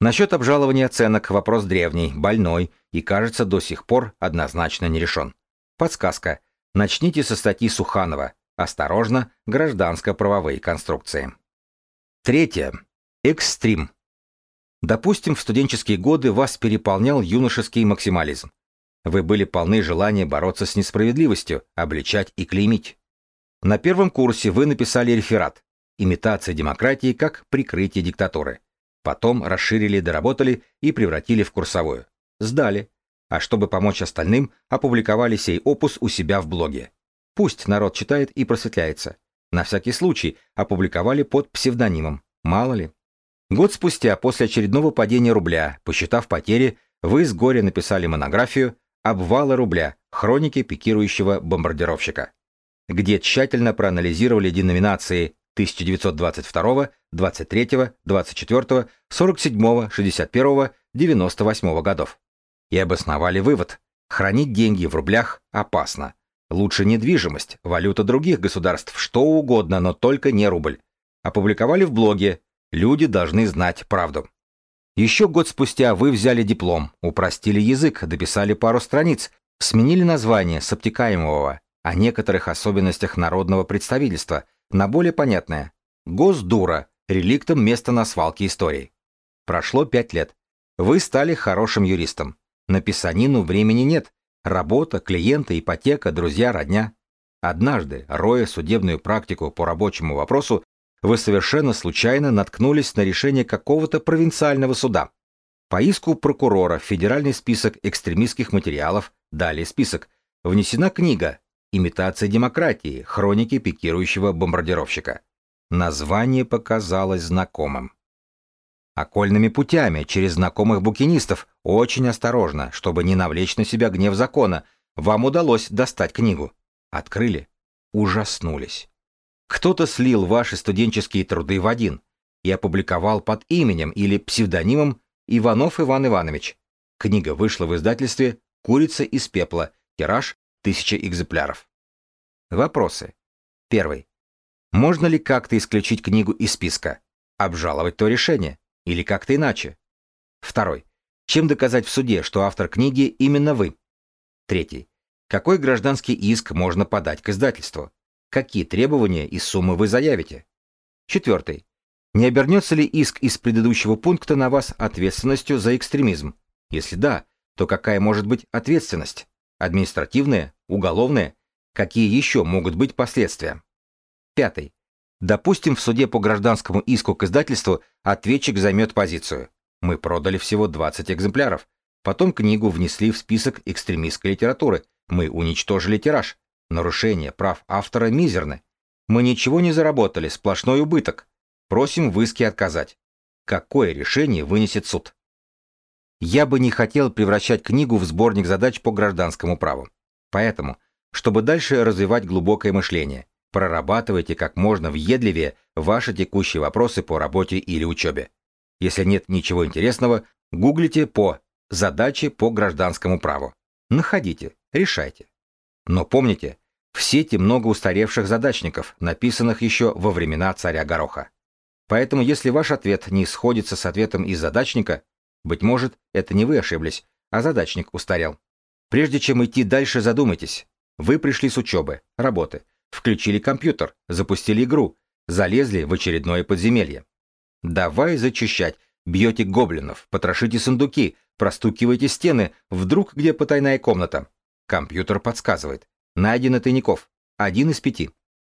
Насчет обжалования оценок вопрос древний, больной и, кажется, до сих пор однозначно не решен. Подсказка. Начните со статьи Суханова «Осторожно, гражданско-правовые конструкции». Третье. Экстрим. Допустим, в студенческие годы вас переполнял юношеский максимализм. Вы были полны желания бороться с несправедливостью, обличать и клеймить. На первом курсе вы написали реферат «Имитация демократии как прикрытие диктатуры». Потом расширили, доработали и превратили в курсовую. Сдали. А чтобы помочь остальным, опубликовали сей опус у себя в блоге. Пусть народ читает и просветляется. На всякий случай опубликовали под псевдонимом. Мало ли. Год спустя, после очередного падения рубля, посчитав потери, вы с горя написали монографию обвала рубля, хроники пикирующего бомбардировщика, где тщательно проанализировали деноминации 1922, 23, 24, 47, 61, 98 годов. И обосновали вывод – хранить деньги в рублях опасно. Лучше недвижимость, валюта других государств, что угодно, но только не рубль. Опубликовали в блоге «Люди должны знать правду». Еще год спустя вы взяли диплом, упростили язык, дописали пару страниц, сменили название с обтекаемого о некоторых особенностях народного представительства на более понятное «Госдура» реликтом места на свалке истории. Прошло пять лет. Вы стали хорошим юристом. На писанину времени нет. Работа, клиенты, ипотека, друзья, родня. Однажды, роя судебную практику по рабочему вопросу, вы совершенно случайно наткнулись на решение какого-то провинциального суда. По иску прокурора федеральный список экстремистских материалов, далее список, внесена книга «Имитация демократии. Хроники пикирующего бомбардировщика». Название показалось знакомым. Окольными путями, через знакомых букинистов, очень осторожно, чтобы не навлечь на себя гнев закона, вам удалось достать книгу. Открыли. Ужаснулись. Кто-то слил ваши студенческие труды в один и опубликовал под именем или псевдонимом Иванов Иван Иванович. Книга вышла в издательстве «Курица из пепла», тираж тысяча экземпляров. Вопросы. Первый. Можно ли как-то исключить книгу из списка? Обжаловать то решение? Или как-то иначе? Второй. Чем доказать в суде, что автор книги именно вы? Третий. Какой гражданский иск можно подать к издательству? какие требования и суммы вы заявите. Четвертый. Не обернется ли иск из предыдущего пункта на вас ответственностью за экстремизм? Если да, то какая может быть ответственность? Административная? Уголовная? Какие еще могут быть последствия? Пятый. Допустим, в суде по гражданскому иску к издательству ответчик займет позицию. Мы продали всего 20 экземпляров. Потом книгу внесли в список экстремистской литературы. Мы уничтожили тираж. Нарушение прав автора мизерны. Мы ничего не заработали, сплошной убыток. Просим в иске отказать. Какое решение вынесет суд? Я бы не хотел превращать книгу в сборник задач по гражданскому праву. Поэтому, чтобы дальше развивать глубокое мышление, прорабатывайте как можно въедливее ваши текущие вопросы по работе или учебе. Если нет ничего интересного, гуглите по «Задачи по гражданскому праву». Находите, решайте. Но помните, в сети много устаревших задачников, написанных еще во времена царя Гороха. Поэтому если ваш ответ не сходится с ответом из задачника, быть может, это не вы ошиблись, а задачник устарел. Прежде чем идти дальше, задумайтесь. Вы пришли с учебы, работы, включили компьютер, запустили игру, залезли в очередное подземелье. Давай зачищать, бьете гоблинов, потрошите сундуки, простукивайте стены, вдруг где потайная комната. Компьютер подсказывает. Найдено тайников. Один из пяти.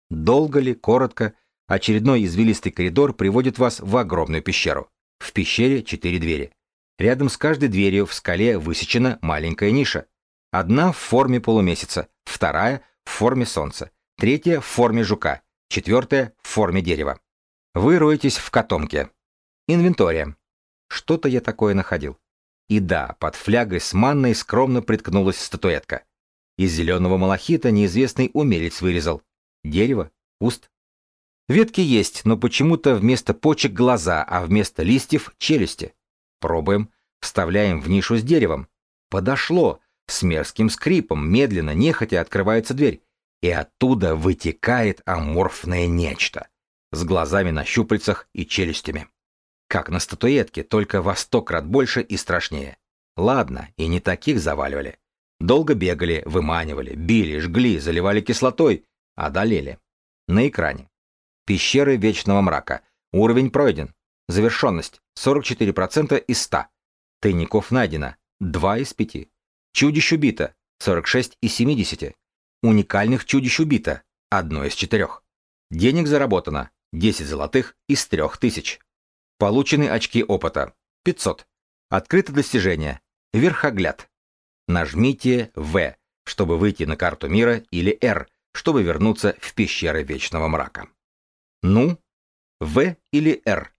Долго ли, коротко, очередной извилистый коридор приводит вас в огромную пещеру. В пещере четыре двери. Рядом с каждой дверью в скале высечена маленькая ниша. Одна в форме полумесяца, вторая в форме солнца, третья в форме жука, четвертая в форме дерева. Вы роетесь в котомке. Инвентория. Что-то я такое находил. И да, под флягой с манной скромно приткнулась статуэтка. Из зеленого малахита неизвестный умелец вырезал. Дерево? Куст? Ветки есть, но почему-то вместо почек глаза, а вместо листьев — челюсти. Пробуем. Вставляем в нишу с деревом. Подошло. С мерзким скрипом, медленно, нехотя открывается дверь. И оттуда вытекает аморфное нечто. С глазами на щупальцах и челюстями как на статуэтке, только во сто крат больше и страшнее. Ладно, и не таких заваливали. Долго бегали, выманивали, били, жгли, заливали кислотой, одолели. На экране. Пещеры вечного мрака. Уровень пройден. Завершенность 44% из 100. Тайников найдено 2 из 5. Чудищ убито 46 из 70. Уникальных чудищ убито 1 из 4. Денег заработано 10 золотых из 3000. Получены очки опыта. 500. Открыто достижение. Верхогляд. Нажмите «В», чтобы выйти на карту мира, или «Р», чтобы вернуться в пещеры Вечного Мрака. Ну, «В» или «Р».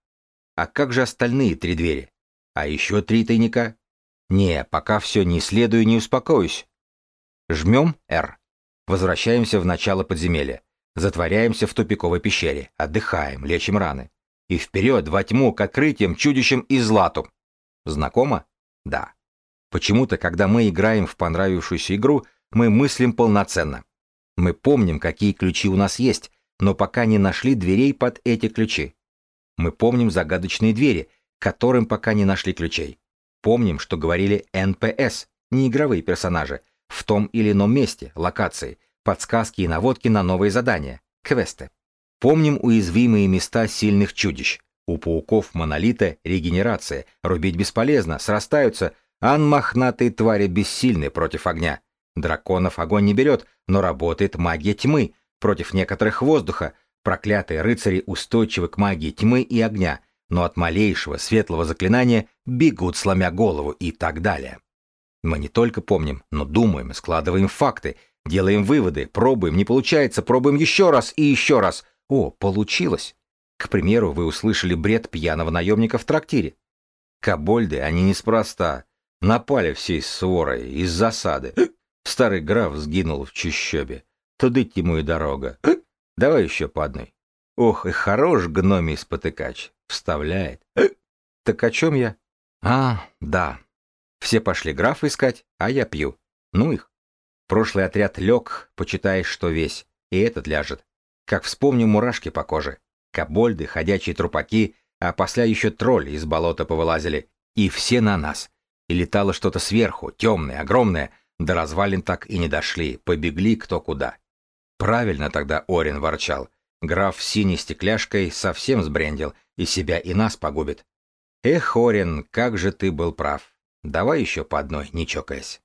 А как же остальные три двери? А еще три тайника? Не, пока все не исследую, не успокоюсь. Жмем «Р». Возвращаемся в начало подземелья. Затворяемся в тупиковой пещере, отдыхаем, лечим раны и вперед во тьму к открытиям, чудищам и злату. Знакомо? Да. Почему-то, когда мы играем в понравившуюся игру, мы мыслим полноценно. Мы помним, какие ключи у нас есть, но пока не нашли дверей под эти ключи. Мы помним загадочные двери, которым пока не нашли ключей. Помним, что говорили НПС, неигровые персонажи, в том или ином месте, локации, подсказки и наводки на новые задания, квесты. Помним уязвимые места сильных чудищ. У пауков монолита регенерация, рубить бесполезно, срастаются, ан мохнатые твари бессильны против огня. Драконов огонь не берет, но работает магия тьмы, против некоторых воздуха. Проклятые рыцари устойчивы к магии тьмы и огня, но от малейшего светлого заклинания бегут, сломя голову и так далее. Мы не только помним, но думаем, складываем факты, делаем выводы, пробуем, не получается, пробуем еще раз и еще раз — о, получилось! К примеру, вы услышали бред пьяного наемника в трактире. Кобольды, они неспроста. Напали всей сворой, из засады. Старый граф сгинул в чищобе. Туды ему и дорога. Давай еще по одной. Ох, и хорош гномий спотыкач. Вставляет. Так о чем я? А, да. Все пошли граф искать, а я пью. Ну их. Прошлый отряд лег, почитай, что весь. И этот ляжет как вспомню мурашки по коже. Кобольды, ходячие трупаки, а после еще тролли из болота повылазили. И все на нас. И летало что-то сверху, темное, огромное. До развалин так и не дошли, побегли кто куда. Правильно тогда Орин ворчал. Граф синей стекляшкой совсем сбрендил, и себя, и нас погубит. Эх, Орин, как же ты был прав. Давай еще по одной, не чокаясь.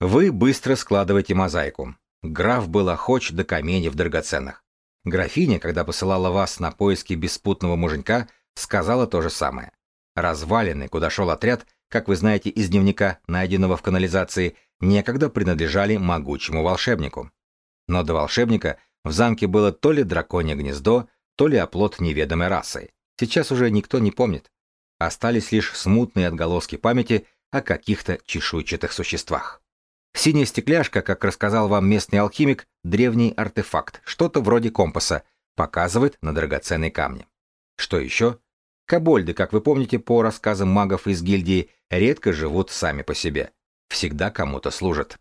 Вы быстро складываете мозаику. Граф был охоч до камней в драгоценных. Графиня, когда посылала вас на поиски беспутного муженька, сказала то же самое. Развалины, куда шел отряд, как вы знаете из дневника, найденного в канализации, некогда принадлежали могучему волшебнику. Но до волшебника в замке было то ли драконье гнездо, то ли оплот неведомой расы. Сейчас уже никто не помнит. Остались лишь смутные отголоски памяти о каких-то чешуйчатых существах. Синяя стекляшка, как рассказал вам местный алхимик, древний артефакт, что-то вроде компаса, показывает на драгоценные камни. Что еще? Кобольды, как вы помните по рассказам магов из гильдии, редко живут сами по себе. Всегда кому-то служат.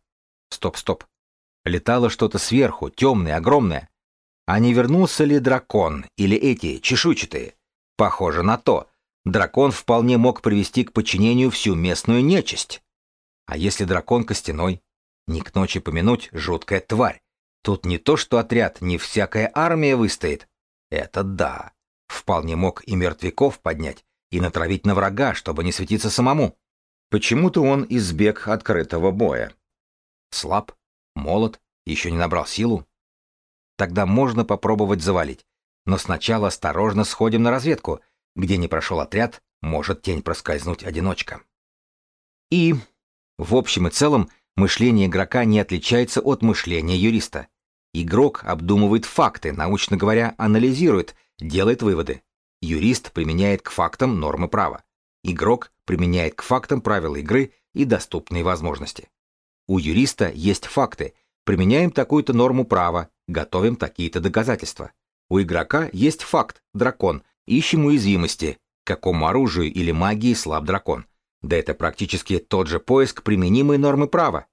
Стоп-стоп. Летало что-то сверху, темное, огромное. А не вернулся ли дракон или эти, чешуйчатые? Похоже на то. Дракон вполне мог привести к подчинению всю местную нечисть. А если дракон костяной? Не к ночи помянуть жуткая тварь. Тут не то что отряд, не всякая армия выстоит. Это да. Вполне мог и мертвяков поднять, и натравить на врага, чтобы не светиться самому. Почему-то он избег открытого боя. Слаб, молод, еще не набрал силу. Тогда можно попробовать завалить. Но сначала осторожно сходим на разведку. Где не прошел отряд, может тень проскользнуть одиночка. И, в общем и целом, Мышление игрока не отличается от мышления юриста. Игрок обдумывает факты, научно говоря, анализирует, делает выводы. Юрист применяет к фактам нормы права. Игрок применяет к фактам правила игры и доступные возможности. У юриста есть факты. Применяем такую-то норму права, готовим такие-то доказательства. У игрока есть факт, дракон, ищем уязвимости, к какому оружию или магии слаб дракон. Да это практически тот же поиск применимой нормы права.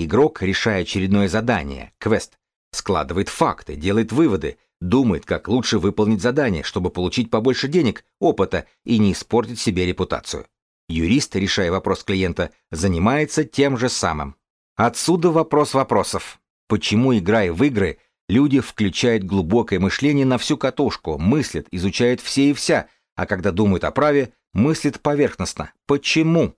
Игрок, решая очередное задание, квест, складывает факты, делает выводы, думает, как лучше выполнить задание, чтобы получить побольше денег, опыта и не испортить себе репутацию. Юрист, решая вопрос клиента, занимается тем же самым. Отсюда вопрос вопросов. Почему, играя в игры, люди включают глубокое мышление на всю катушку, мыслят, изучают все и вся, а когда думают о праве, мыслят поверхностно. Почему?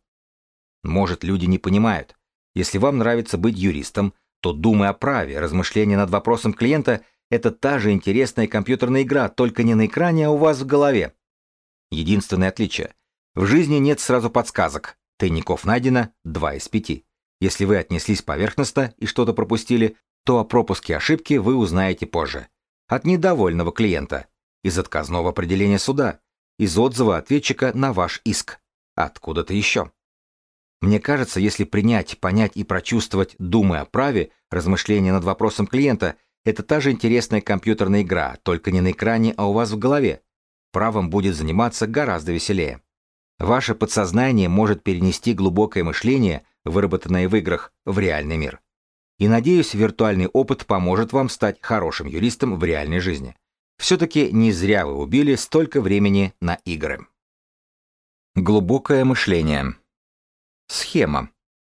Может, люди не понимают. Если вам нравится быть юристом, то думай о праве. Размышления над вопросом клиента – это та же интересная компьютерная игра, только не на экране, а у вас в голове. Единственное отличие. В жизни нет сразу подсказок. Тайников найдено 2 из 5. Если вы отнеслись поверхностно и что-то пропустили, то о пропуске ошибки вы узнаете позже. От недовольного клиента, из отказного определения суда, из отзыва ответчика на ваш иск, откуда-то еще. Мне кажется, если принять, понять и прочувствовать, думая о праве, размышления над вопросом клиента, это та же интересная компьютерная игра, только не на экране, а у вас в голове. Правом будет заниматься гораздо веселее. Ваше подсознание может перенести глубокое мышление, выработанное в играх, в реальный мир. И, надеюсь, виртуальный опыт поможет вам стать хорошим юристом в реальной жизни. Все-таки не зря вы убили столько времени на игры. Глубокое мышление. Схема.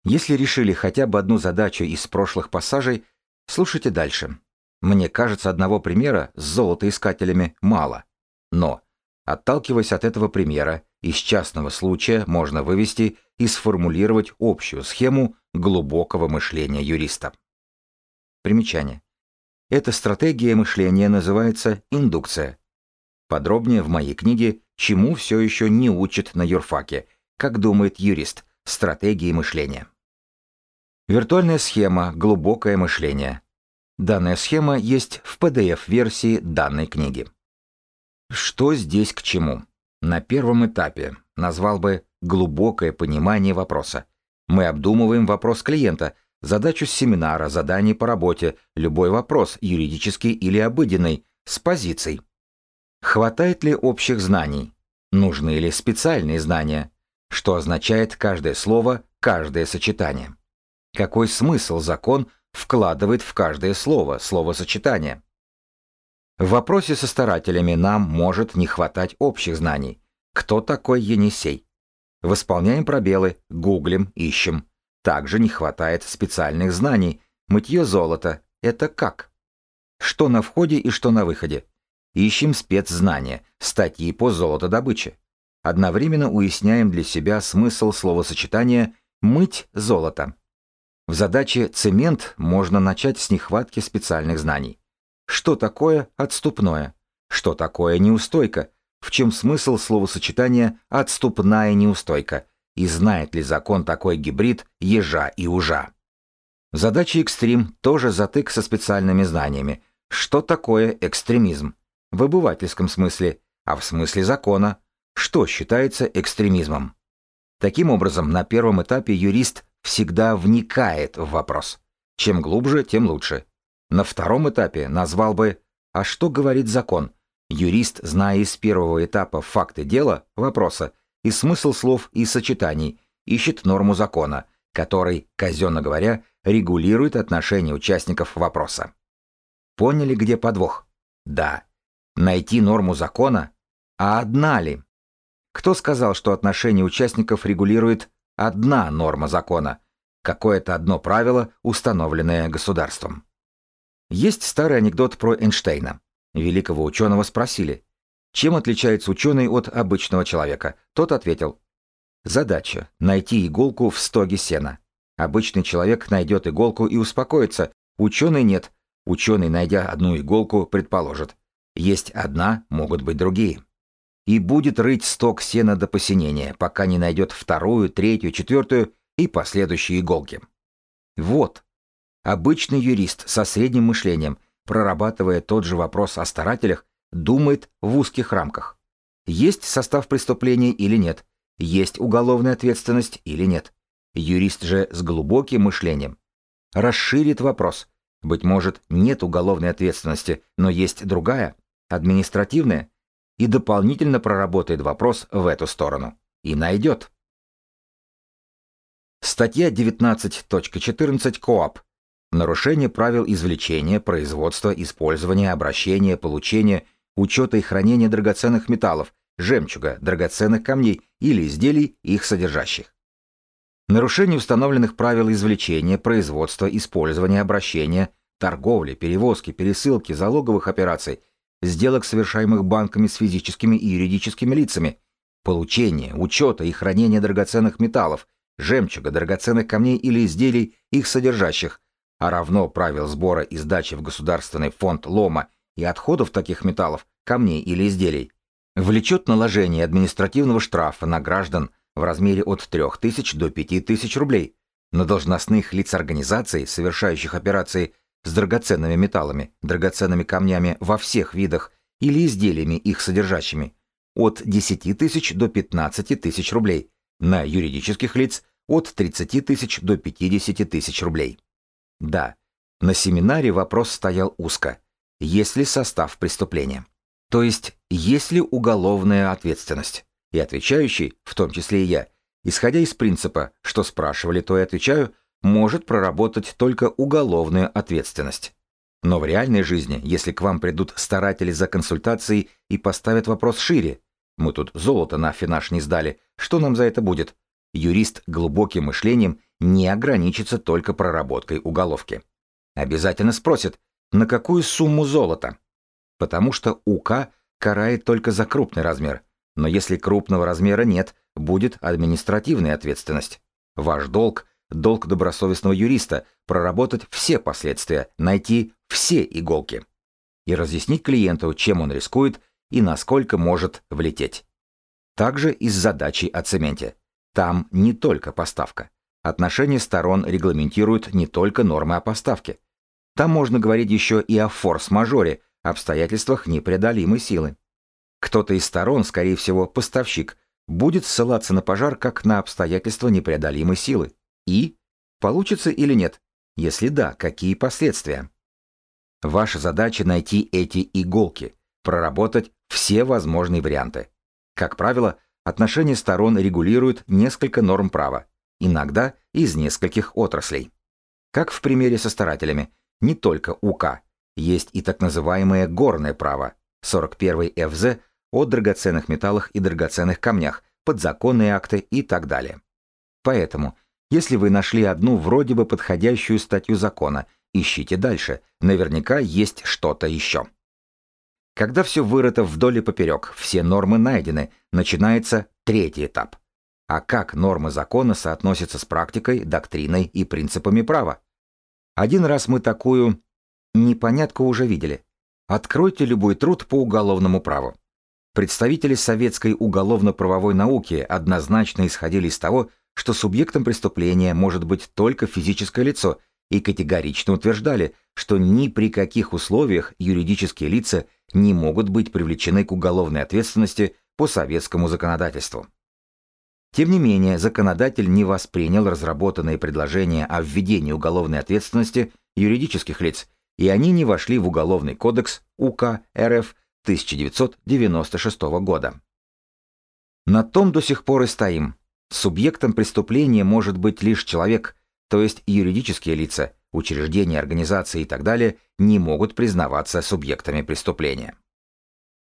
Если решили хотя бы одну задачу из прошлых пассажей, слушайте дальше. Мне кажется, одного примера с золотоискателями мало. Но, отталкиваясь от этого примера, из частного случая можно вывести и сформулировать общую схему глубокого мышления юриста. Примечание. Эта стратегия мышления называется индукция. Подробнее в моей книге «Чему все еще не учат на юрфаке? Как думает юрист?» стратегии мышления. Виртуальная схема «Глубокое мышление». Данная схема есть в PDF-версии данной книги. Что здесь к чему? На первом этапе назвал бы глубокое понимание вопроса. Мы обдумываем вопрос клиента, задачу семинара, задание по работе, любой вопрос, юридический или обыденный, с позицией. Хватает ли общих знаний? Нужны ли специальные знания? что означает каждое слово, каждое сочетание. Какой смысл закон вкладывает в каждое слово, словосочетание? В вопросе со старателями нам может не хватать общих знаний. Кто такой Енисей? Восполняем пробелы, гуглим, ищем. Также не хватает специальных знаний. Мытье золота – это как? Что на входе и что на выходе? Ищем спецзнания, статьи по золотодобыче. Одновременно уясняем для себя смысл словосочетания «мыть золото». В задаче «цемент» можно начать с нехватки специальных знаний. Что такое отступное? Что такое неустойка? В чем смысл словосочетания «отступная неустойка»? И знает ли закон такой гибрид ежа и ужа? В задаче «экстрим» тоже затык со специальными знаниями. Что такое экстремизм? В обывательском смысле, а в смысле закона – что считается экстремизмом. Таким образом, на первом этапе юрист всегда вникает в вопрос. Чем глубже, тем лучше. На втором этапе назвал бы «А что говорит закон?». Юрист, зная из первого этапа факты дела, вопроса, и смысл слов и сочетаний, ищет норму закона, который, казенно говоря, регулирует отношения участников вопроса. Поняли, где подвох? Да. Найти норму закона? А одна ли? Кто сказал, что отношения участников регулирует одна норма закона, какое-то одно правило, установленное государством? Есть старый анекдот про Эйнштейна. Великого ученого спросили, чем отличается ученый от обычного человека? Тот ответил, задача – найти иголку в стоге сена. Обычный человек найдет иголку и успокоится, ученый нет. Ученый, найдя одну иголку, предположит, есть одна, могут быть другие и будет рыть сток сена до посинения, пока не найдет вторую, третью, четвертую и последующие иголки. Вот. Обычный юрист со средним мышлением, прорабатывая тот же вопрос о старателях, думает в узких рамках. Есть состав преступления или нет? Есть уголовная ответственность или нет? Юрист же с глубоким мышлением расширит вопрос. Быть может, нет уголовной ответственности, но есть другая, административная, и дополнительно проработает вопрос в эту сторону. И найдет. Статья 19.14 КОАП. Нарушение правил извлечения, производства, использования, обращения, получения, учета и хранения драгоценных металлов, жемчуга, драгоценных камней или изделий, их содержащих. Нарушение установленных правил извлечения, производства, использования, обращения, торговли, перевозки, пересылки, залоговых операций – сделок, совершаемых банками с физическими и юридическими лицами, получения, учета и хранения драгоценных металлов, жемчуга, драгоценных камней или изделий, их содержащих, а равно правил сбора и сдачи в Государственный фонд лома и отходов таких металлов, камней или изделий, влечет наложение административного штрафа на граждан в размере от 3000 до 5000 рублей, на должностных лиц организаций, совершающих операции с драгоценными металлами, драгоценными камнями во всех видах или изделиями их содержащими от 10 тысяч до 15 тысяч рублей, на юридических лиц от 30 тысяч до 50 тысяч рублей. Да, на семинаре вопрос стоял узко. Есть ли состав преступления? То есть, есть ли уголовная ответственность? И отвечающий, в том числе и я, исходя из принципа, что спрашивали, то и отвечаю – может проработать только уголовная ответственность. Но в реальной жизни, если к вам придут старатели за консультацией и поставят вопрос шире, мы тут золото на финаш не сдали, что нам за это будет? Юрист глубоким мышлением не ограничится только проработкой уголовки. Обязательно спросит, на какую сумму золота? Потому что УК карает только за крупный размер, но если крупного размера нет, будет административная ответственность. Ваш долг – долг добросовестного юриста – проработать все последствия, найти все иголки и разъяснить клиенту, чем он рискует и насколько может влететь. Также и с задачей о цементе. Там не только поставка. Отношения сторон регламентируют не только нормы о поставке. Там можно говорить еще и о форс-мажоре, обстоятельствах непреодолимой силы. Кто-то из сторон, скорее всего, поставщик, будет ссылаться на пожар как на обстоятельства непреодолимой силы. И получится или нет? Если да, какие последствия? Ваша задача найти эти иголки, проработать все возможные варианты. Как правило, отношения сторон регулируют несколько норм права, иногда из нескольких отраслей. Как в примере со старателями, не только УК, есть и так называемое горное право, 41 ФЗ о драгоценных металлах и драгоценных камнях, подзаконные акты и так далее. Поэтому если вы нашли одну вроде бы подходящую статью закона, ищите дальше. Наверняка есть что-то еще. Когда все вырыто вдоль и поперек, все нормы найдены, начинается третий этап. А как нормы закона соотносятся с практикой, доктриной и принципами права? Один раз мы такую непонятку уже видели. Откройте любой труд по уголовному праву. Представители советской уголовно-правовой науки однозначно исходили из того, что субъектом преступления может быть только физическое лицо, и категорично утверждали, что ни при каких условиях юридические лица не могут быть привлечены к уголовной ответственности по советскому законодательству. Тем не менее, законодатель не воспринял разработанные предложения о введении уголовной ответственности юридических лиц, и они не вошли в Уголовный кодекс УК РФ 1996 года. На том до сих пор и стоим. Субъектом преступления может быть лишь человек, то есть юридические лица, учреждения, организации и так далее не могут признаваться субъектами преступления.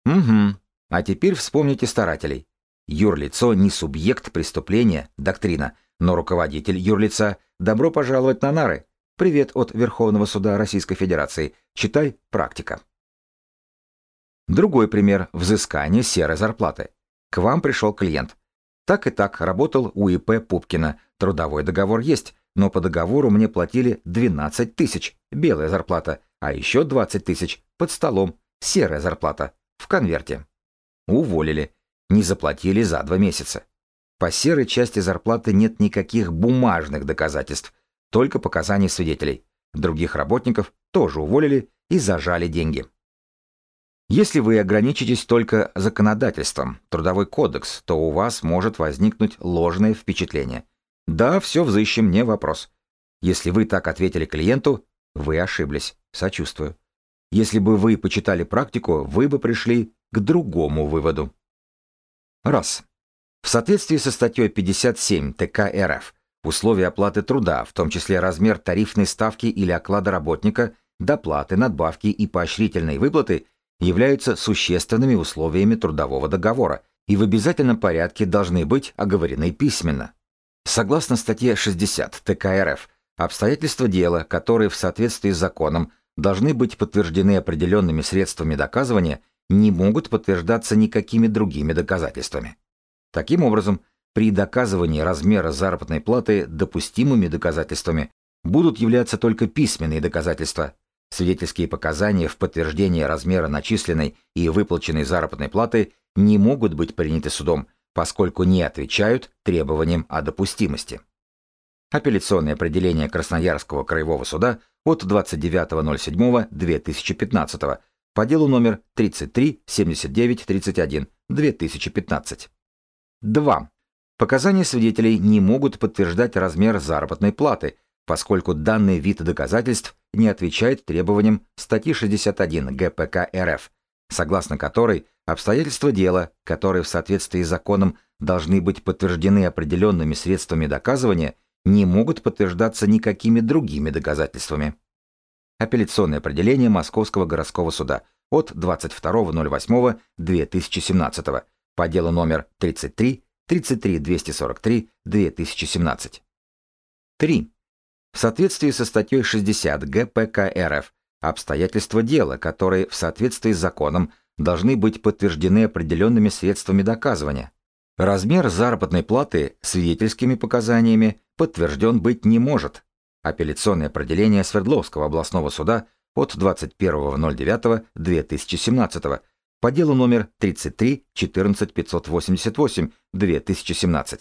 Угу. А теперь вспомните старателей. Юрлицо не субъект преступления, доктрина, но руководитель юрлица «Добро пожаловать на нары», Привет от Верховного суда Российской Федерации. Читай «Практика». Другой пример – взыскание серой зарплаты. К вам пришел клиент. Так и так работал у ИП Пупкина. Трудовой договор есть, но по договору мне платили 12 тысяч, белая зарплата, а еще 20 тысяч под столом, серая зарплата, в конверте. Уволили. Не заплатили за два месяца. По серой части зарплаты нет никаких бумажных доказательств, только показаний свидетелей. Других работников тоже уволили и зажали деньги. Если вы ограничитесь только законодательством, трудовой кодекс, то у вас может возникнуть ложное впечатление. Да, все взыщем, не вопрос. Если вы так ответили клиенту, вы ошиблись. Сочувствую. Если бы вы почитали практику, вы бы пришли к другому выводу. Раз. В соответствии со статьей 57 ТК РФ условия оплаты труда, в том числе размер тарифной ставки или оклада работника, доплаты, надбавки и поощрительные выплаты – являются существенными условиями трудового договора и в обязательном порядке должны быть оговорены письменно. Согласно статье 60 ТК РФ, обстоятельства дела, которые в соответствии с законом должны быть подтверждены определенными средствами доказывания, не могут подтверждаться никакими другими доказательствами. Таким образом, при доказывании размера заработной платы допустимыми доказательствами будут являться только письменные доказательства, Свидетельские показания в подтверждение размера начисленной и выплаченной заработной платы не могут быть приняты судом, поскольку не отвечают требованиям о допустимости. Апелляционное определение Красноярского краевого суда от 29.07.2015 по делу номер 337931/2015. 2. Показания свидетелей не могут подтверждать размер заработной платы – поскольку данный вид доказательств не отвечает требованиям статьи 61 ГПК РФ, согласно которой обстоятельства дела, которые в соответствии с законом должны быть подтверждены определенными средствами доказывания, не могут подтверждаться никакими другими доказательствами. Апелляционное определение Московского городского суда от 22.08.2017 по делу номер 33 33 243 2017. 3. В соответствии со статьей 60 ГПК РФ обстоятельства дела, которые в соответствии с законом должны быть подтверждены определенными средствами доказывания. Размер заработной платы свидетельскими показаниями подтвержден быть не может. Апелляционное определение Свердловского областного суда от 21.09.2017 по делу номер 334588/2017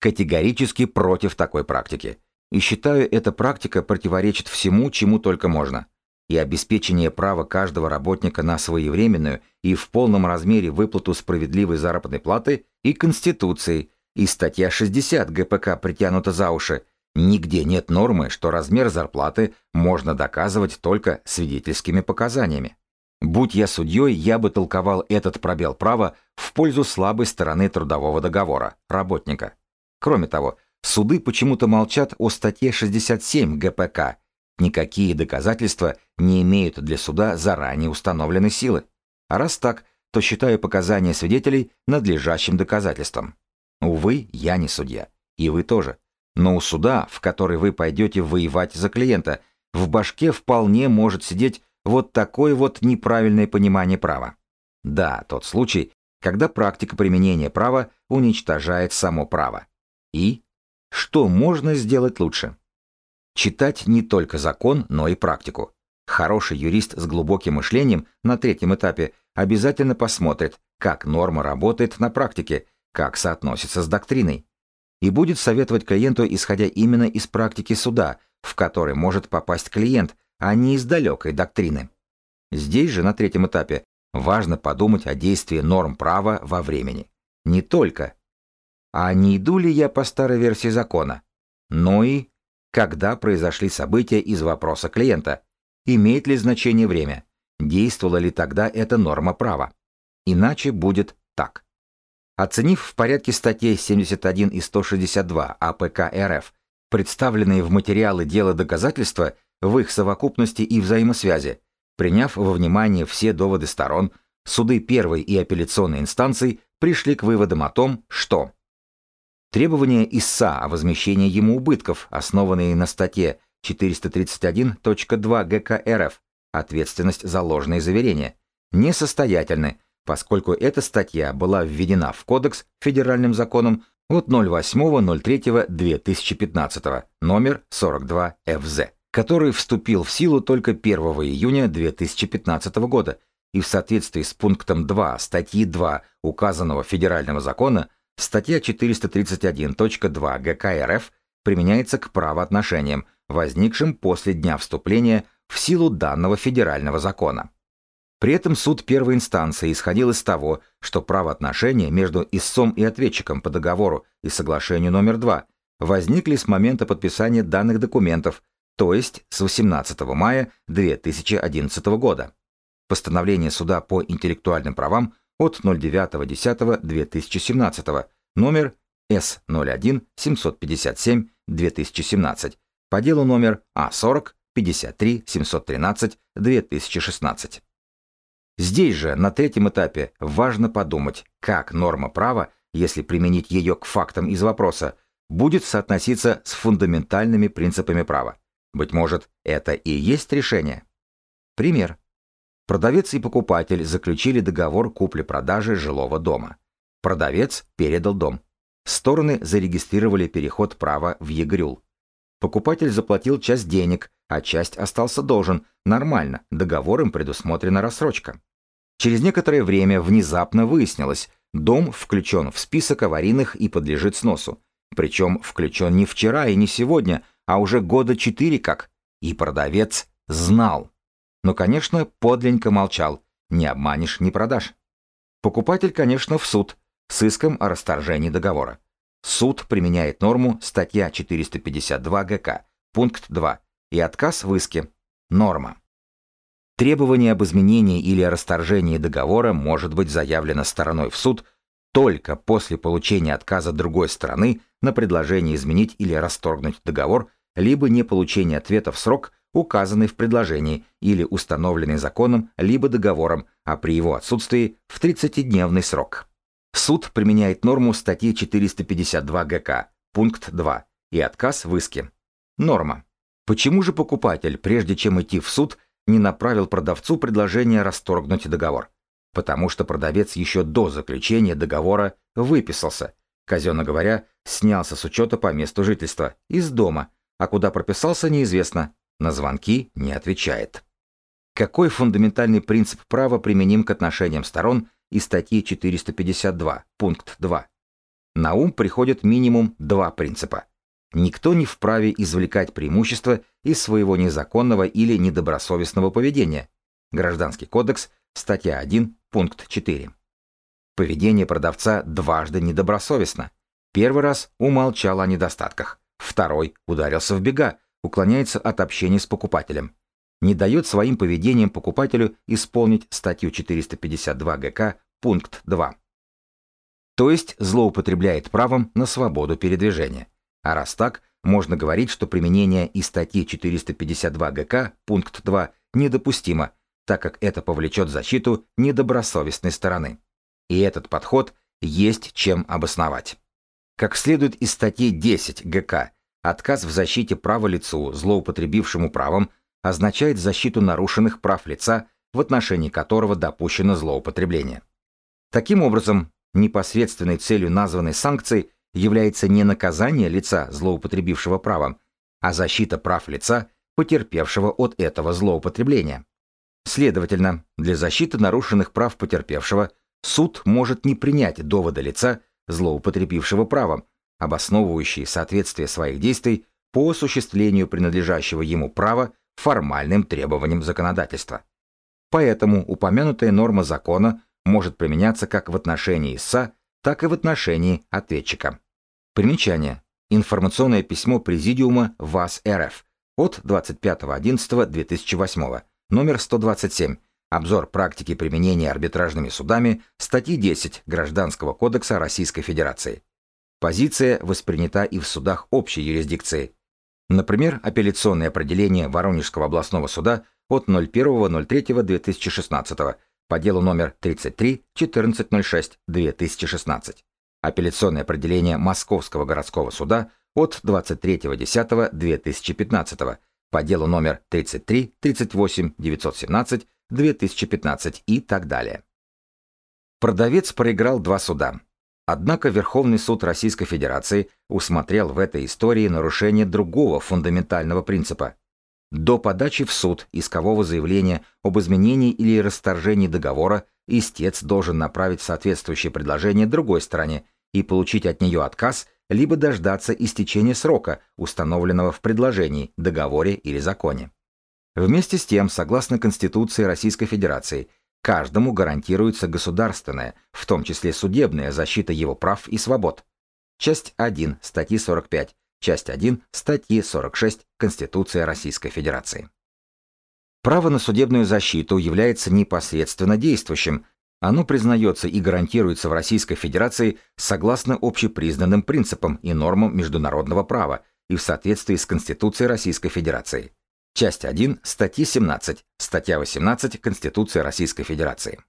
категорически против такой практики – и считаю, эта практика противоречит всему, чему только можно, и обеспечение права каждого работника на своевременную и в полном размере выплату справедливой заработной платы и Конституции, и статья 60 ГПК притянута за уши, нигде нет нормы, что размер зарплаты можно доказывать только свидетельскими показаниями. Будь я судьей, я бы толковал этот пробел права в пользу слабой стороны трудового договора, работника. Кроме того, суды почему-то молчат о статье 67 ГПК. Никакие доказательства не имеют для суда заранее установленной силы. А раз так, то считаю показания свидетелей надлежащим доказательством. Увы, я не судья. И вы тоже. Но у суда, в который вы пойдете воевать за клиента, в башке вполне может сидеть вот такое вот неправильное понимание права. Да, тот случай, когда практика применения права уничтожает само право. И что можно сделать лучше. Читать не только закон, но и практику. Хороший юрист с глубоким мышлением на третьем этапе обязательно посмотрит, как норма работает на практике, как соотносится с доктриной. И будет советовать клиенту, исходя именно из практики суда, в который может попасть клиент, а не из далекой доктрины. Здесь же, на третьем этапе, важно подумать о действии норм права во времени. Не только, а не иду ли я по старой версии закона. Ну и когда произошли события из вопроса клиента, имеет ли значение время, действовала ли тогда эта норма права. Иначе будет так. Оценив в порядке статей 71 и 162 АПК РФ представленные в материалы дела доказательства в их совокупности и взаимосвязи, приняв во внимание все доводы сторон, суды первой и апелляционной инстанции пришли к выводам о том, что Требования ИСА о возмещении ему убытков, основанные на статье 431.2 ГК РФ «Ответственность за ложные заверения», несостоятельны, поскольку эта статья была введена в Кодекс федеральным законом от 08.03.2015, номер 42 ФЗ, который вступил в силу только 1 июня 2015 года и в соответствии с пунктом 2 статьи 2 указанного федерального закона Статья 431.2 ГК РФ применяется к правоотношениям, возникшим после дня вступления в силу данного федерального закона. При этом суд первой инстанции исходил из того, что правоотношения между истцом и ответчиком по договору и соглашению номер 2 возникли с момента подписания данных документов, то есть с 18 мая 2011 года. Постановление суда по интеллектуальным правам – от 09.10.2017, номер С01-757-2017, по делу номер А40-53-713-2016. Здесь же, на третьем этапе, важно подумать, как норма права, если применить ее к фактам из вопроса, будет соотноситься с фундаментальными принципами права. Быть может, это и есть решение. Пример. Продавец и покупатель заключили договор купли-продажи жилого дома. Продавец передал дом. Стороны зарегистрировали переход права в Егрюл. Покупатель заплатил часть денег, а часть остался должен. Нормально, договором предусмотрена рассрочка. Через некоторое время внезапно выяснилось, дом включен в список аварийных и подлежит сносу. Причем включен не вчера и не сегодня, а уже года четыре как. И продавец знал но, конечно, подлинненько молчал. Не обманешь, не продашь. Покупатель, конечно, в суд с иском о расторжении договора. Суд применяет норму статья 452 ГК, пункт 2 и отказ в иске. Норма. Требование об изменении или о расторжении договора может быть заявлено стороной в суд только после получения отказа другой стороны на предложение изменить или расторгнуть договор, либо не получения ответа в срок указанный в предложении или установленный законом либо договором, а при его отсутствии в 30-дневный срок. Суд применяет норму статьи 452 ГК, пункт 2, и отказ в иске. Норма. Почему же покупатель, прежде чем идти в суд, не направил продавцу предложение расторгнуть договор? Потому что продавец еще до заключения договора выписался, казенно говоря, снялся с учета по месту жительства, из дома, а куда прописался неизвестно, на звонки не отвечает. Какой фундаментальный принцип права применим к отношениям сторон из статьи 452, пункт 2? На ум приходят минимум два принципа. Никто не вправе извлекать преимущество из своего незаконного или недобросовестного поведения. Гражданский кодекс, статья 1, пункт 4. Поведение продавца дважды недобросовестно. Первый раз умолчал о недостатках, второй ударился в бега, уклоняется от общения с покупателем, не дает своим поведением покупателю исполнить статью 452 ГК, пункт 2. То есть злоупотребляет правом на свободу передвижения. А раз так, можно говорить, что применение и статьи 452 ГК, пункт 2, недопустимо, так как это повлечет защиту недобросовестной стороны. И этот подход есть чем обосновать. Как следует из статьи 10 ГК Отказ в защите права лицу, злоупотребившему правом, означает защиту нарушенных прав лица, в отношении которого допущено злоупотребление. Таким образом, непосредственной целью названной санкции является не наказание лица, злоупотребившего правом, а защита прав лица, потерпевшего от этого злоупотребления. Следовательно, для защиты нарушенных прав потерпевшего суд может не принять довода лица, злоупотребившего правом, обосновывающие соответствие своих действий по осуществлению принадлежащего ему права формальным требованиям законодательства. Поэтому упомянутая норма закона может применяться как в отношении ИСА, так и в отношении ответчика. Примечание. Информационное письмо Президиума ВАС РФ от 25.11.2008, номер 127, обзор практики применения арбитражными судами статьи 10 Гражданского кодекса Российской Федерации. Позиция воспринята и в судах общей юрисдикции. Например, апелляционное определение Воронежского областного суда от 01.03.2016 по делу номер 33-1406-2016. Апелляционное определение Московского городского суда от 23.10.2015 по делу номер 33-38-917-2015 и так далее. Продавец проиграл два суда Однако Верховный суд Российской Федерации усмотрел в этой истории нарушение другого фундаментального принципа. До подачи в суд искового заявления об изменении или расторжении договора истец должен направить соответствующее предложение другой стороне и получить от нее отказ, либо дождаться истечения срока, установленного в предложении, договоре или законе. Вместе с тем, согласно Конституции Российской Федерации, каждому гарантируется государственная, в том числе судебная защита его прав и свобод. Часть 1 статьи 45, часть 1 статьи 46 Конституции Российской Федерации. Право на судебную защиту является непосредственно действующим, оно признается и гарантируется в Российской Федерации согласно общепризнанным принципам и нормам международного права и в соответствии с Конституцией Российской Федерации часть 1 статьи 17, статья 18 Конституции Российской Федерации.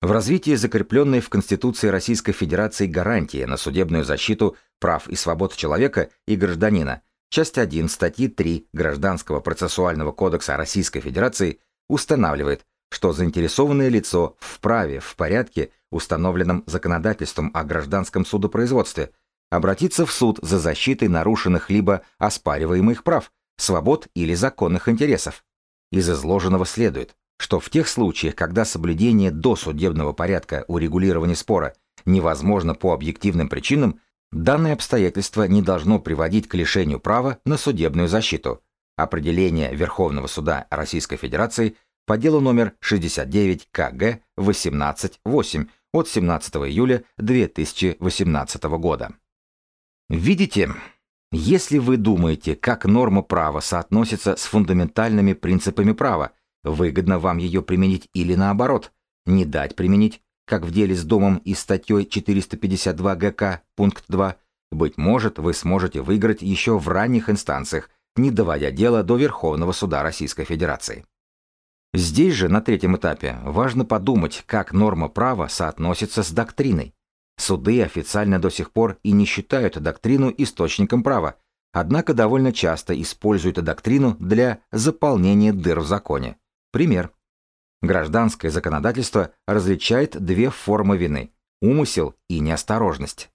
В развитии закрепленной в Конституции Российской Федерации гарантии на судебную защиту прав и свобод человека и гражданина, часть 1 статьи 3 Гражданского процессуального кодекса Российской Федерации устанавливает, что заинтересованное лицо вправе в порядке, установленном законодательством о гражданском судопроизводстве, обратиться в суд за защитой нарушенных либо оспариваемых прав – свобод или законных интересов. Из изложенного следует, что в тех случаях, когда соблюдение досудебного порядка урегулирования спора невозможно по объективным причинам, данное обстоятельство не должно приводить к лишению права на судебную защиту. Определение Верховного суда Российской Федерации по делу номер 69 КГ 188 от 17 июля 2018 года. Видите, если вы думаете, как норма права соотносится с фундаментальными принципами права, выгодно вам ее применить или наоборот, не дать применить, как в деле с домом и статьей 452 ГК, пункт 2, быть может, вы сможете выиграть еще в ранних инстанциях, не доводя дело до Верховного суда Российской Федерации. Здесь же, на третьем этапе, важно подумать, как норма права соотносится с доктриной. Суды официально до сих пор и не считают доктрину источником права, однако довольно часто используют доктрину для заполнения дыр в законе. Пример. Гражданское законодательство различает две формы вины – умысел и неосторожность.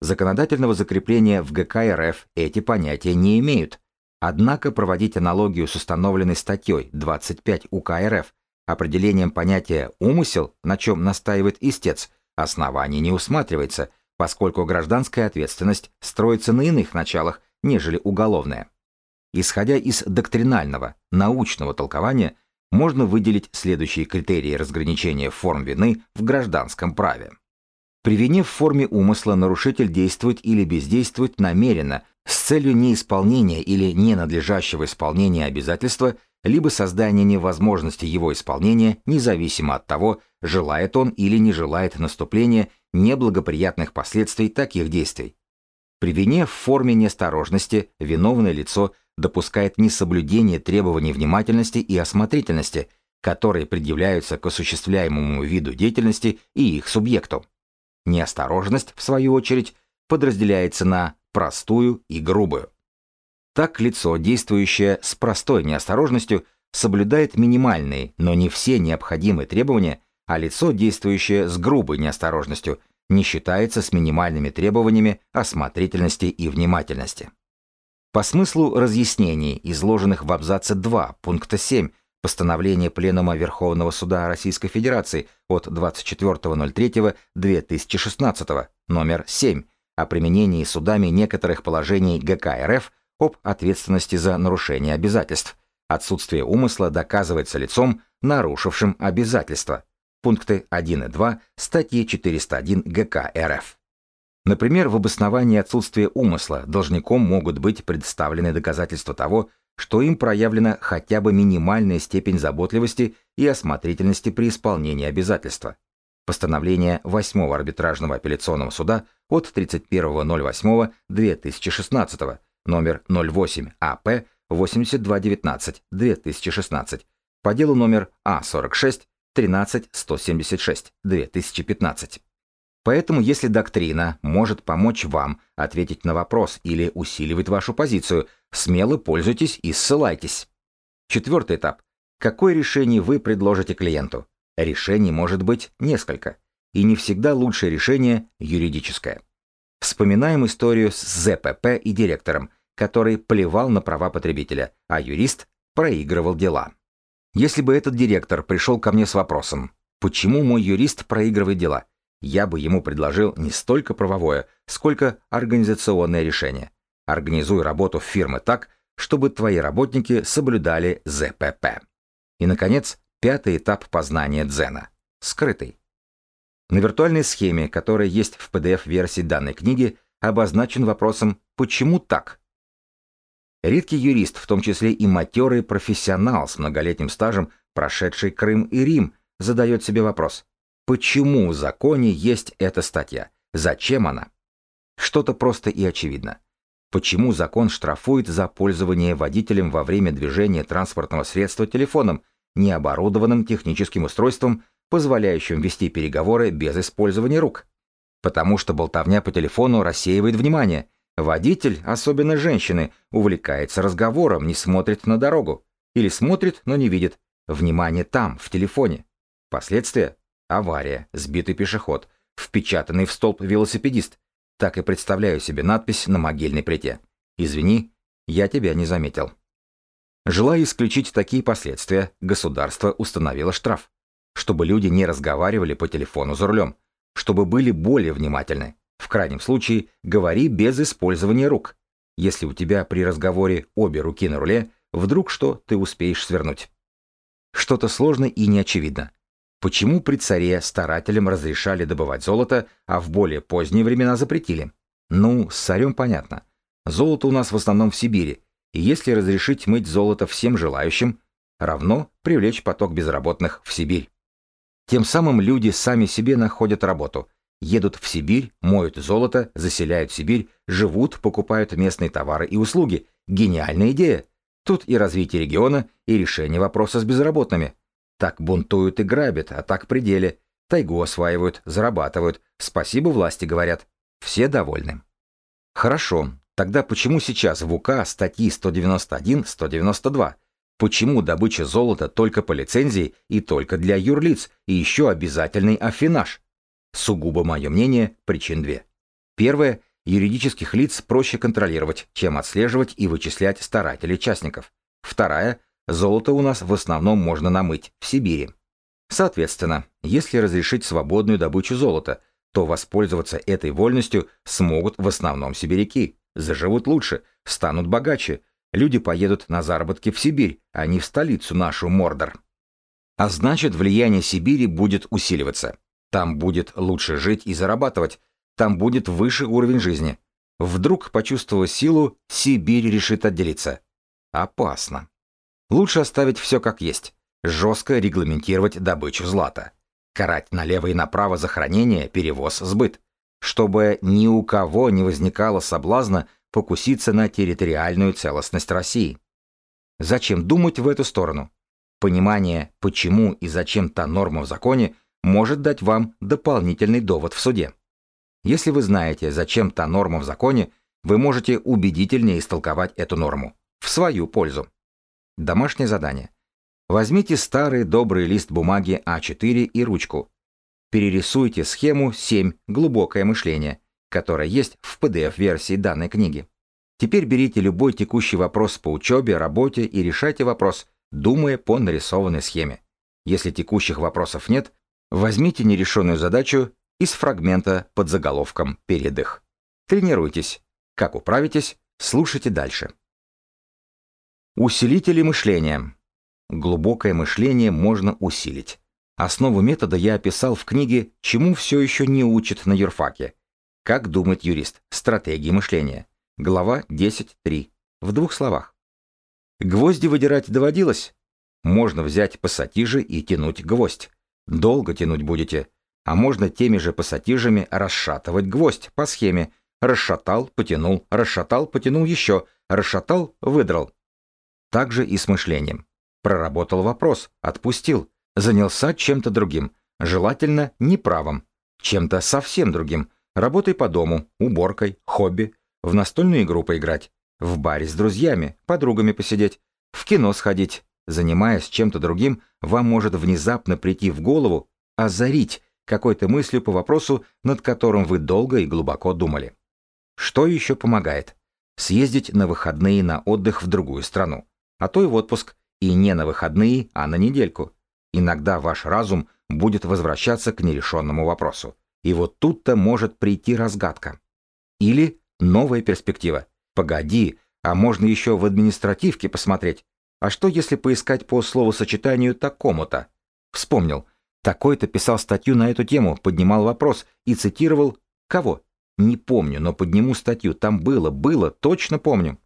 Законодательного закрепления в ГК РФ эти понятия не имеют. Однако проводить аналогию с установленной статьей 25 УК РФ определением понятия «умысел», на чем настаивает истец – Оснований не усматривается, поскольку гражданская ответственность строится на иных началах, нежели уголовная. Исходя из доктринального, научного толкования, можно выделить следующие критерии разграничения форм вины в гражданском праве. При вине в форме умысла нарушитель действует или бездействует намеренно с целью неисполнения или ненадлежащего исполнения обязательства либо создание невозможности его исполнения, независимо от того, желает он или не желает наступления неблагоприятных последствий таких действий. При вине в форме неосторожности виновное лицо допускает несоблюдение требований внимательности и осмотрительности, которые предъявляются к осуществляемому виду деятельности и их субъекту. Неосторожность, в свою очередь, подразделяется на простую и грубую. Так лицо, действующее с простой неосторожностью, соблюдает минимальные, но не все необходимые требования, а лицо, действующее с грубой неосторожностью, не считается с минимальными требованиями осмотрительности и внимательности. По смыслу разъяснений, изложенных в абзаце 2 пункта 7 постановления Пленума Верховного Суда Российской Федерации от 24.03.2016 номер 7 о применении судами некоторых положений ГК РФ – об ответственности за нарушение обязательств. Отсутствие умысла доказывается лицом, нарушившим обязательства. Пункты 1 и 2 статьи 401 ГК РФ. Например, в обосновании отсутствия умысла должником могут быть представлены доказательства того, что им проявлена хотя бы минимальная степень заботливости и осмотрительности при исполнении обязательства. Постановление 8 арбитражного апелляционного суда от 31.08.2016 номер 08 АП 8219 2016 по делу номер А46 13176 2015. Поэтому если доктрина может помочь вам ответить на вопрос или усиливать вашу позицию, смело пользуйтесь и ссылайтесь. Четвертый этап. Какое решение вы предложите клиенту? Решений может быть несколько, и не всегда лучшее решение юридическое. Вспоминаем историю с ЗПП и директором, который плевал на права потребителя, а юрист проигрывал дела. Если бы этот директор пришел ко мне с вопросом, почему мой юрист проигрывает дела, я бы ему предложил не столько правовое, сколько организационное решение. Организуй работу фирмы так, чтобы твои работники соблюдали ЗПП. И, наконец, пятый этап познания дзена – скрытый. На виртуальной схеме, которая есть в PDF-версии данной книги, обозначен вопросом «Почему так?». Редкий юрист, в том числе и матерый профессионал с многолетним стажем, прошедший Крым и Рим, задает себе вопрос «Почему в законе есть эта статья? Зачем она?» Что-то просто и очевидно. Почему закон штрафует за пользование водителем во время движения транспортного средства телефоном, необорудованным техническим устройством, позволяющим вести переговоры без использования рук. Потому что болтовня по телефону рассеивает внимание. Водитель, особенно женщины, увлекается разговором, не смотрит на дорогу. Или смотрит, но не видит. Внимание там, в телефоне. Последствия – авария, сбитый пешеход, впечатанный в столб велосипедист. Так и представляю себе надпись на могильной плите. «Извини, я тебя не заметил». Желая исключить такие последствия, государство установило штраф чтобы люди не разговаривали по телефону за рулем, чтобы были более внимательны. В крайнем случае, говори без использования рук. Если у тебя при разговоре обе руки на руле, вдруг что ты успеешь свернуть. Что-то сложно и неочевидно. Почему при царе старателям разрешали добывать золото, а в более поздние времена запретили? Ну, с царем понятно. Золото у нас в основном в Сибири, и если разрешить мыть золото всем желающим, равно привлечь поток безработных в Сибирь. Тем самым люди сами себе находят работу, едут в Сибирь, моют золото, заселяют Сибирь, живут, покупают местные товары и услуги. Гениальная идея! Тут и развитие региона, и решение вопроса с безработными. Так бунтуют и грабят, а так пределе. Тайгу осваивают, зарабатывают, спасибо власти говорят. Все довольны. Хорошо, тогда почему сейчас в УК статьи 191-192 Почему добыча золота только по лицензии и только для юрлиц, и еще обязательный афинаж? Сугубо мое мнение, причин две. Первое. Юридических лиц проще контролировать, чем отслеживать и вычислять старателей-частников. Вторая. Золото у нас в основном можно намыть в Сибири. Соответственно, если разрешить свободную добычу золота, то воспользоваться этой вольностью смогут в основном сибиряки, заживут лучше, станут богаче – люди поедут на заработки в Сибирь, а не в столицу нашу Мордор. А значит, влияние Сибири будет усиливаться. Там будет лучше жить и зарабатывать, там будет выше уровень жизни. Вдруг, почувствовав силу, Сибирь решит отделиться. Опасно. Лучше оставить все как есть, жестко регламентировать добычу злата, карать налево и направо за хранение, перевоз, сбыт, чтобы ни у кого не возникало соблазна покуситься на территориальную целостность России. Зачем думать в эту сторону? Понимание, почему и зачем та норма в законе, может дать вам дополнительный довод в суде. Если вы знаете, зачем та норма в законе, вы можете убедительнее истолковать эту норму. В свою пользу. Домашнее задание. Возьмите старый добрый лист бумаги А4 и ручку. Перерисуйте схему 7 «Глубокое мышление», которая есть в PDF-версии данной книги. Теперь берите любой текущий вопрос по учебе, работе и решайте вопрос, думая по нарисованной схеме. Если текущих вопросов нет, возьмите нерешенную задачу из фрагмента под заголовком «Передых». Тренируйтесь. Как управитесь, слушайте дальше. Усилители мышления. Глубокое мышление можно усилить. Основу метода я описал в книге «Чему все еще не учат на юрфаке», как думает юрист? Стратегии мышления. Глава 10.3. В двух словах. Гвозди выдирать доводилось? Можно взять пассатижи и тянуть гвоздь. Долго тянуть будете. А можно теми же пассатижами расшатывать гвоздь по схеме. Расшатал, потянул, расшатал, потянул еще, расшатал, выдрал. Так же и с мышлением. Проработал вопрос, отпустил, занялся чем-то другим, желательно неправым, чем-то совсем другим, Работой по дому, уборкой, хобби, в настольную игру поиграть, в баре с друзьями, подругами посидеть, в кино сходить. Занимаясь чем-то другим, вам может внезапно прийти в голову, озарить какой-то мыслью по вопросу, над которым вы долго и глубоко думали. Что еще помогает? Съездить на выходные на отдых в другую страну, а то и в отпуск, и не на выходные, а на недельку. Иногда ваш разум будет возвращаться к нерешенному вопросу. И вот тут-то может прийти разгадка. Или новая перспектива. Погоди, а можно еще в административке посмотреть. А что, если поискать по словосочетанию «такому-то»? Вспомнил. Такой-то писал статью на эту тему, поднимал вопрос и цитировал кого? Не помню, но подниму статью. Там было, было, точно помню.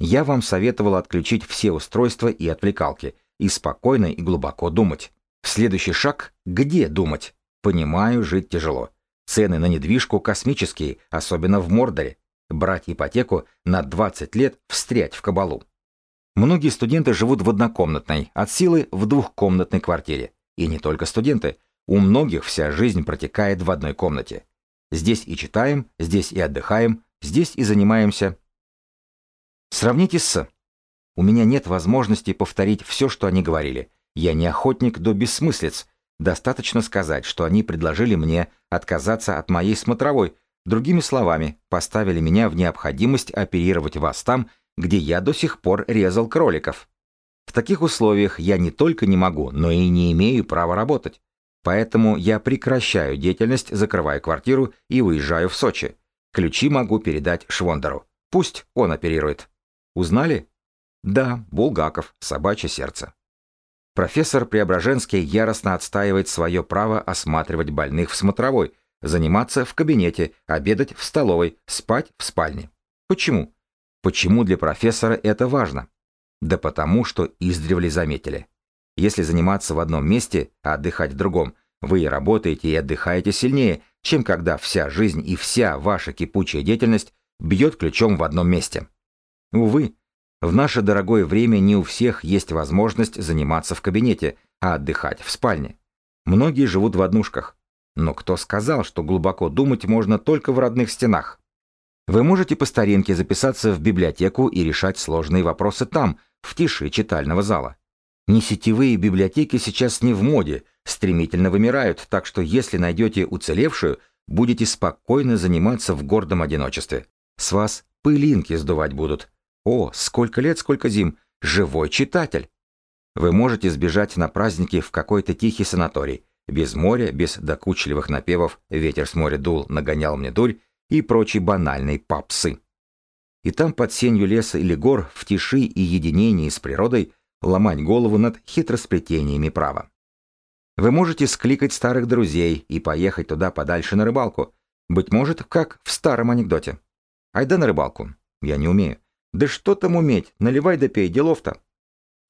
Я вам советовал отключить все устройства и отвлекалки и спокойно и глубоко думать. Следующий шаг — где думать? Понимаю, жить тяжело. Цены на недвижку космические, особенно в Мордоре. Брать ипотеку на 20 лет встрять в кабалу. Многие студенты живут в однокомнатной, от силы в двухкомнатной квартире. И не только студенты. У многих вся жизнь протекает в одной комнате. Здесь и читаем, здесь и отдыхаем, здесь и занимаемся. Сравните с... У меня нет возможности повторить все, что они говорили. Я не охотник до бессмыслиц, Достаточно сказать, что они предложили мне отказаться от моей смотровой, другими словами, поставили меня в необходимость оперировать вас там, где я до сих пор резал кроликов. В таких условиях я не только не могу, но и не имею права работать. Поэтому я прекращаю деятельность, закрываю квартиру и уезжаю в Сочи. Ключи могу передать Швондеру. Пусть он оперирует. Узнали? Да, Булгаков, собачье сердце. Профессор Преображенский яростно отстаивает свое право осматривать больных в смотровой, заниматься в кабинете, обедать в столовой, спать в спальне. Почему? Почему для профессора это важно? Да потому, что издревле заметили. Если заниматься в одном месте, а отдыхать в другом, вы работаете и отдыхаете сильнее, чем когда вся жизнь и вся ваша кипучая деятельность бьет ключом в одном месте. Увы, в наше дорогое время не у всех есть возможность заниматься в кабинете, а отдыхать в спальне. Многие живут в однушках. Но кто сказал, что глубоко думать можно только в родных стенах? Вы можете по старинке записаться в библиотеку и решать сложные вопросы там, в тиши читального зала. Несетевые библиотеки сейчас не в моде, стремительно вымирают, так что если найдете уцелевшую, будете спокойно заниматься в гордом одиночестве. С вас пылинки сдувать будут, о, сколько лет, сколько зим! Живой читатель! Вы можете сбежать на праздники в какой-то тихий санаторий. Без моря, без докучливых напевов «Ветер с моря дул, нагонял мне дурь» и прочей банальной папсы. И там под сенью леса или гор, в тиши и единении с природой, ломать голову над хитросплетениями права. Вы можете скликать старых друзей и поехать туда подальше на рыбалку. Быть может, как в старом анекдоте. Айда на рыбалку. Я не умею. Да что там уметь? Наливай да пей, делов-то.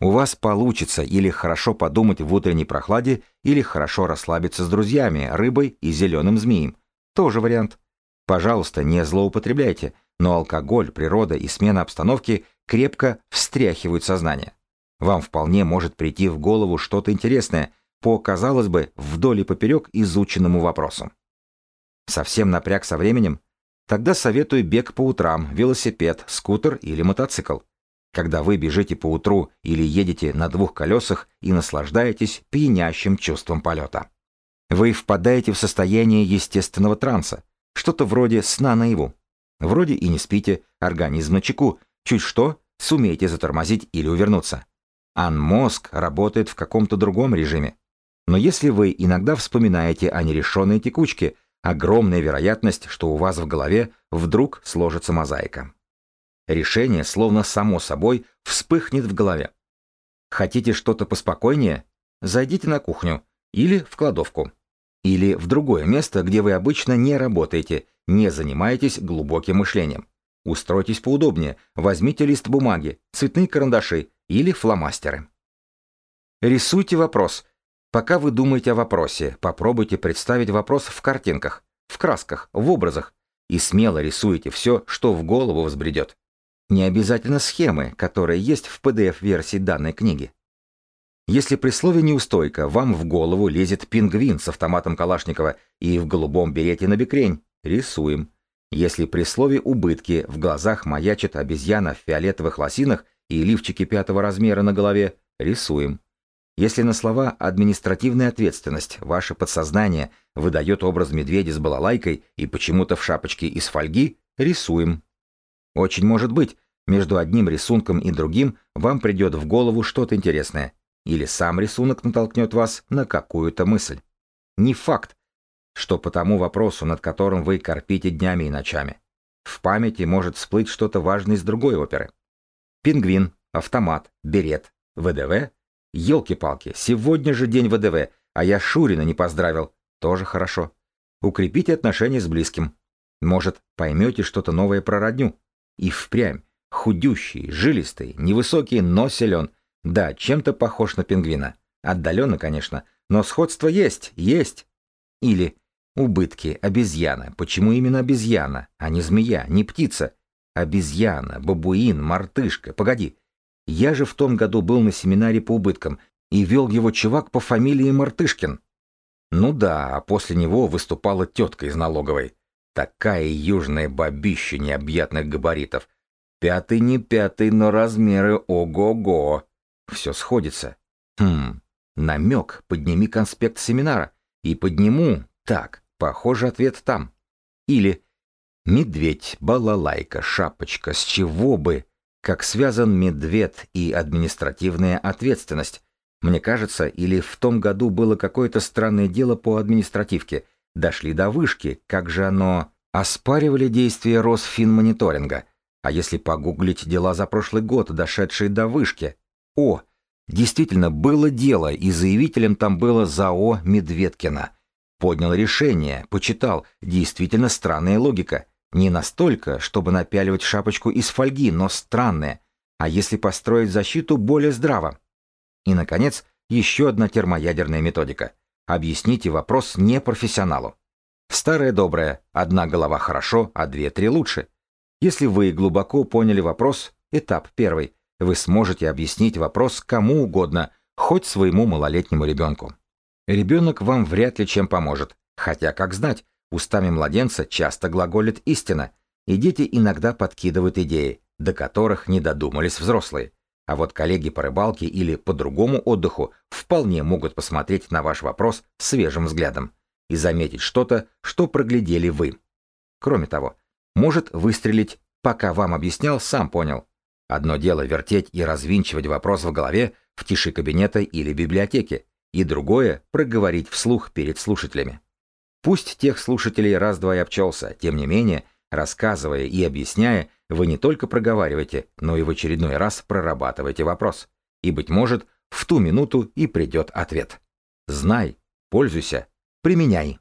У вас получится или хорошо подумать в утренней прохладе, или хорошо расслабиться с друзьями, рыбой и зеленым змеем. Тоже вариант. Пожалуйста, не злоупотребляйте, но алкоголь, природа и смена обстановки крепко встряхивают сознание. Вам вполне может прийти в голову что-то интересное по, казалось бы, вдоль и поперек изученному вопросу. Совсем напряг со временем – Тогда советую бег по утрам, велосипед, скутер или мотоцикл. Когда вы бежите по утру или едете на двух колесах и наслаждаетесь пьянящим чувством полета. Вы впадаете в состояние естественного транса, что-то вроде сна наяву. Вроде и не спите, организм на чеку, чуть что сумеете затормозить или увернуться. А мозг работает в каком-то другом режиме. Но если вы иногда вспоминаете о нерешенной текучке, огромная вероятность, что у вас в голове вдруг сложится мозаика. Решение, словно само собой, вспыхнет в голове. Хотите что-то поспокойнее? Зайдите на кухню или в кладовку. Или в другое место, где вы обычно не работаете, не занимаетесь глубоким мышлением. Устройтесь поудобнее, возьмите лист бумаги, цветные карандаши или фломастеры. Рисуйте вопрос – Пока вы думаете о вопросе, попробуйте представить вопрос в картинках, в красках, в образах и смело рисуйте все, что в голову взбредет. Не обязательно схемы, которые есть в PDF-версии данной книги. Если при слове «неустойка» вам в голову лезет пингвин с автоматом Калашникова и в голубом берете на бекрень, рисуем. Если при слове «убытки» в глазах маячит обезьяна в фиолетовых лосинах и лифчики пятого размера на голове, рисуем. Если на слова «административная ответственность» ваше подсознание выдает образ медведя с балалайкой и почему-то в шапочке из фольги, рисуем. Очень может быть, между одним рисунком и другим вам придет в голову что-то интересное, или сам рисунок натолкнет вас на какую-то мысль. Не факт, что по тому вопросу, над которым вы корпите днями и ночами. В памяти может всплыть что-то важное из другой оперы. Пингвин, автомат, берет, ВДВ Елки-палки, сегодня же день ВДВ, а я Шурина не поздравил. Тоже хорошо. Укрепите отношения с близким. Может, поймете что-то новое про родню. И впрямь. Худющий, жилистый, невысокий, но силен. Да, чем-то похож на пингвина. Отдаленно, конечно, но сходство есть, есть. Или убытки, обезьяна. Почему именно обезьяна, а не змея, не птица? Обезьяна, бабуин, мартышка. Погоди, я же в том году был на семинаре по убыткам и вел его чувак по фамилии Мартышкин. Ну да, а после него выступала тетка из налоговой. Такая южная бабища необъятных габаритов. Пятый не пятый, но размеры ого-го. Все сходится. Хм, намек, подними конспект семинара. И подниму, так, похоже, ответ там. Или «Медведь, балалайка, шапочка, с чего бы?» как связан медвед и административная ответственность. Мне кажется, или в том году было какое-то странное дело по административке. Дошли до вышки, как же оно... Оспаривали действия Росфинмониторинга. А если погуглить дела за прошлый год, дошедшие до вышки? О, действительно, было дело, и заявителем там было ЗАО Медведкина. Поднял решение, почитал, действительно странная логика – не настолько, чтобы напяливать шапочку из фольги, но странное. А если построить защиту более здраво? И, наконец, еще одна термоядерная методика. Объясните вопрос не профессионалу. Старое доброе, одна голова хорошо, а две-три лучше. Если вы глубоко поняли вопрос, этап первый, вы сможете объяснить вопрос кому угодно, хоть своему малолетнему ребенку. Ребенок вам вряд ли чем поможет, хотя, как знать, Устами младенца часто глаголит истина, и дети иногда подкидывают идеи, до которых не додумались взрослые. А вот коллеги по рыбалке или по другому отдыху вполне могут посмотреть на ваш вопрос свежим взглядом и заметить что-то, что проглядели вы. Кроме того, может выстрелить, пока вам объяснял, сам понял. Одно дело вертеть и развинчивать вопрос в голове в тиши кабинета или библиотеки, и другое — проговорить вслух перед слушателями. Пусть тех слушателей раз-два и обчелся, тем не менее, рассказывая и объясняя, вы не только проговариваете, но и в очередной раз прорабатываете вопрос. И, быть может, в ту минуту и придет ответ. Знай, пользуйся, применяй.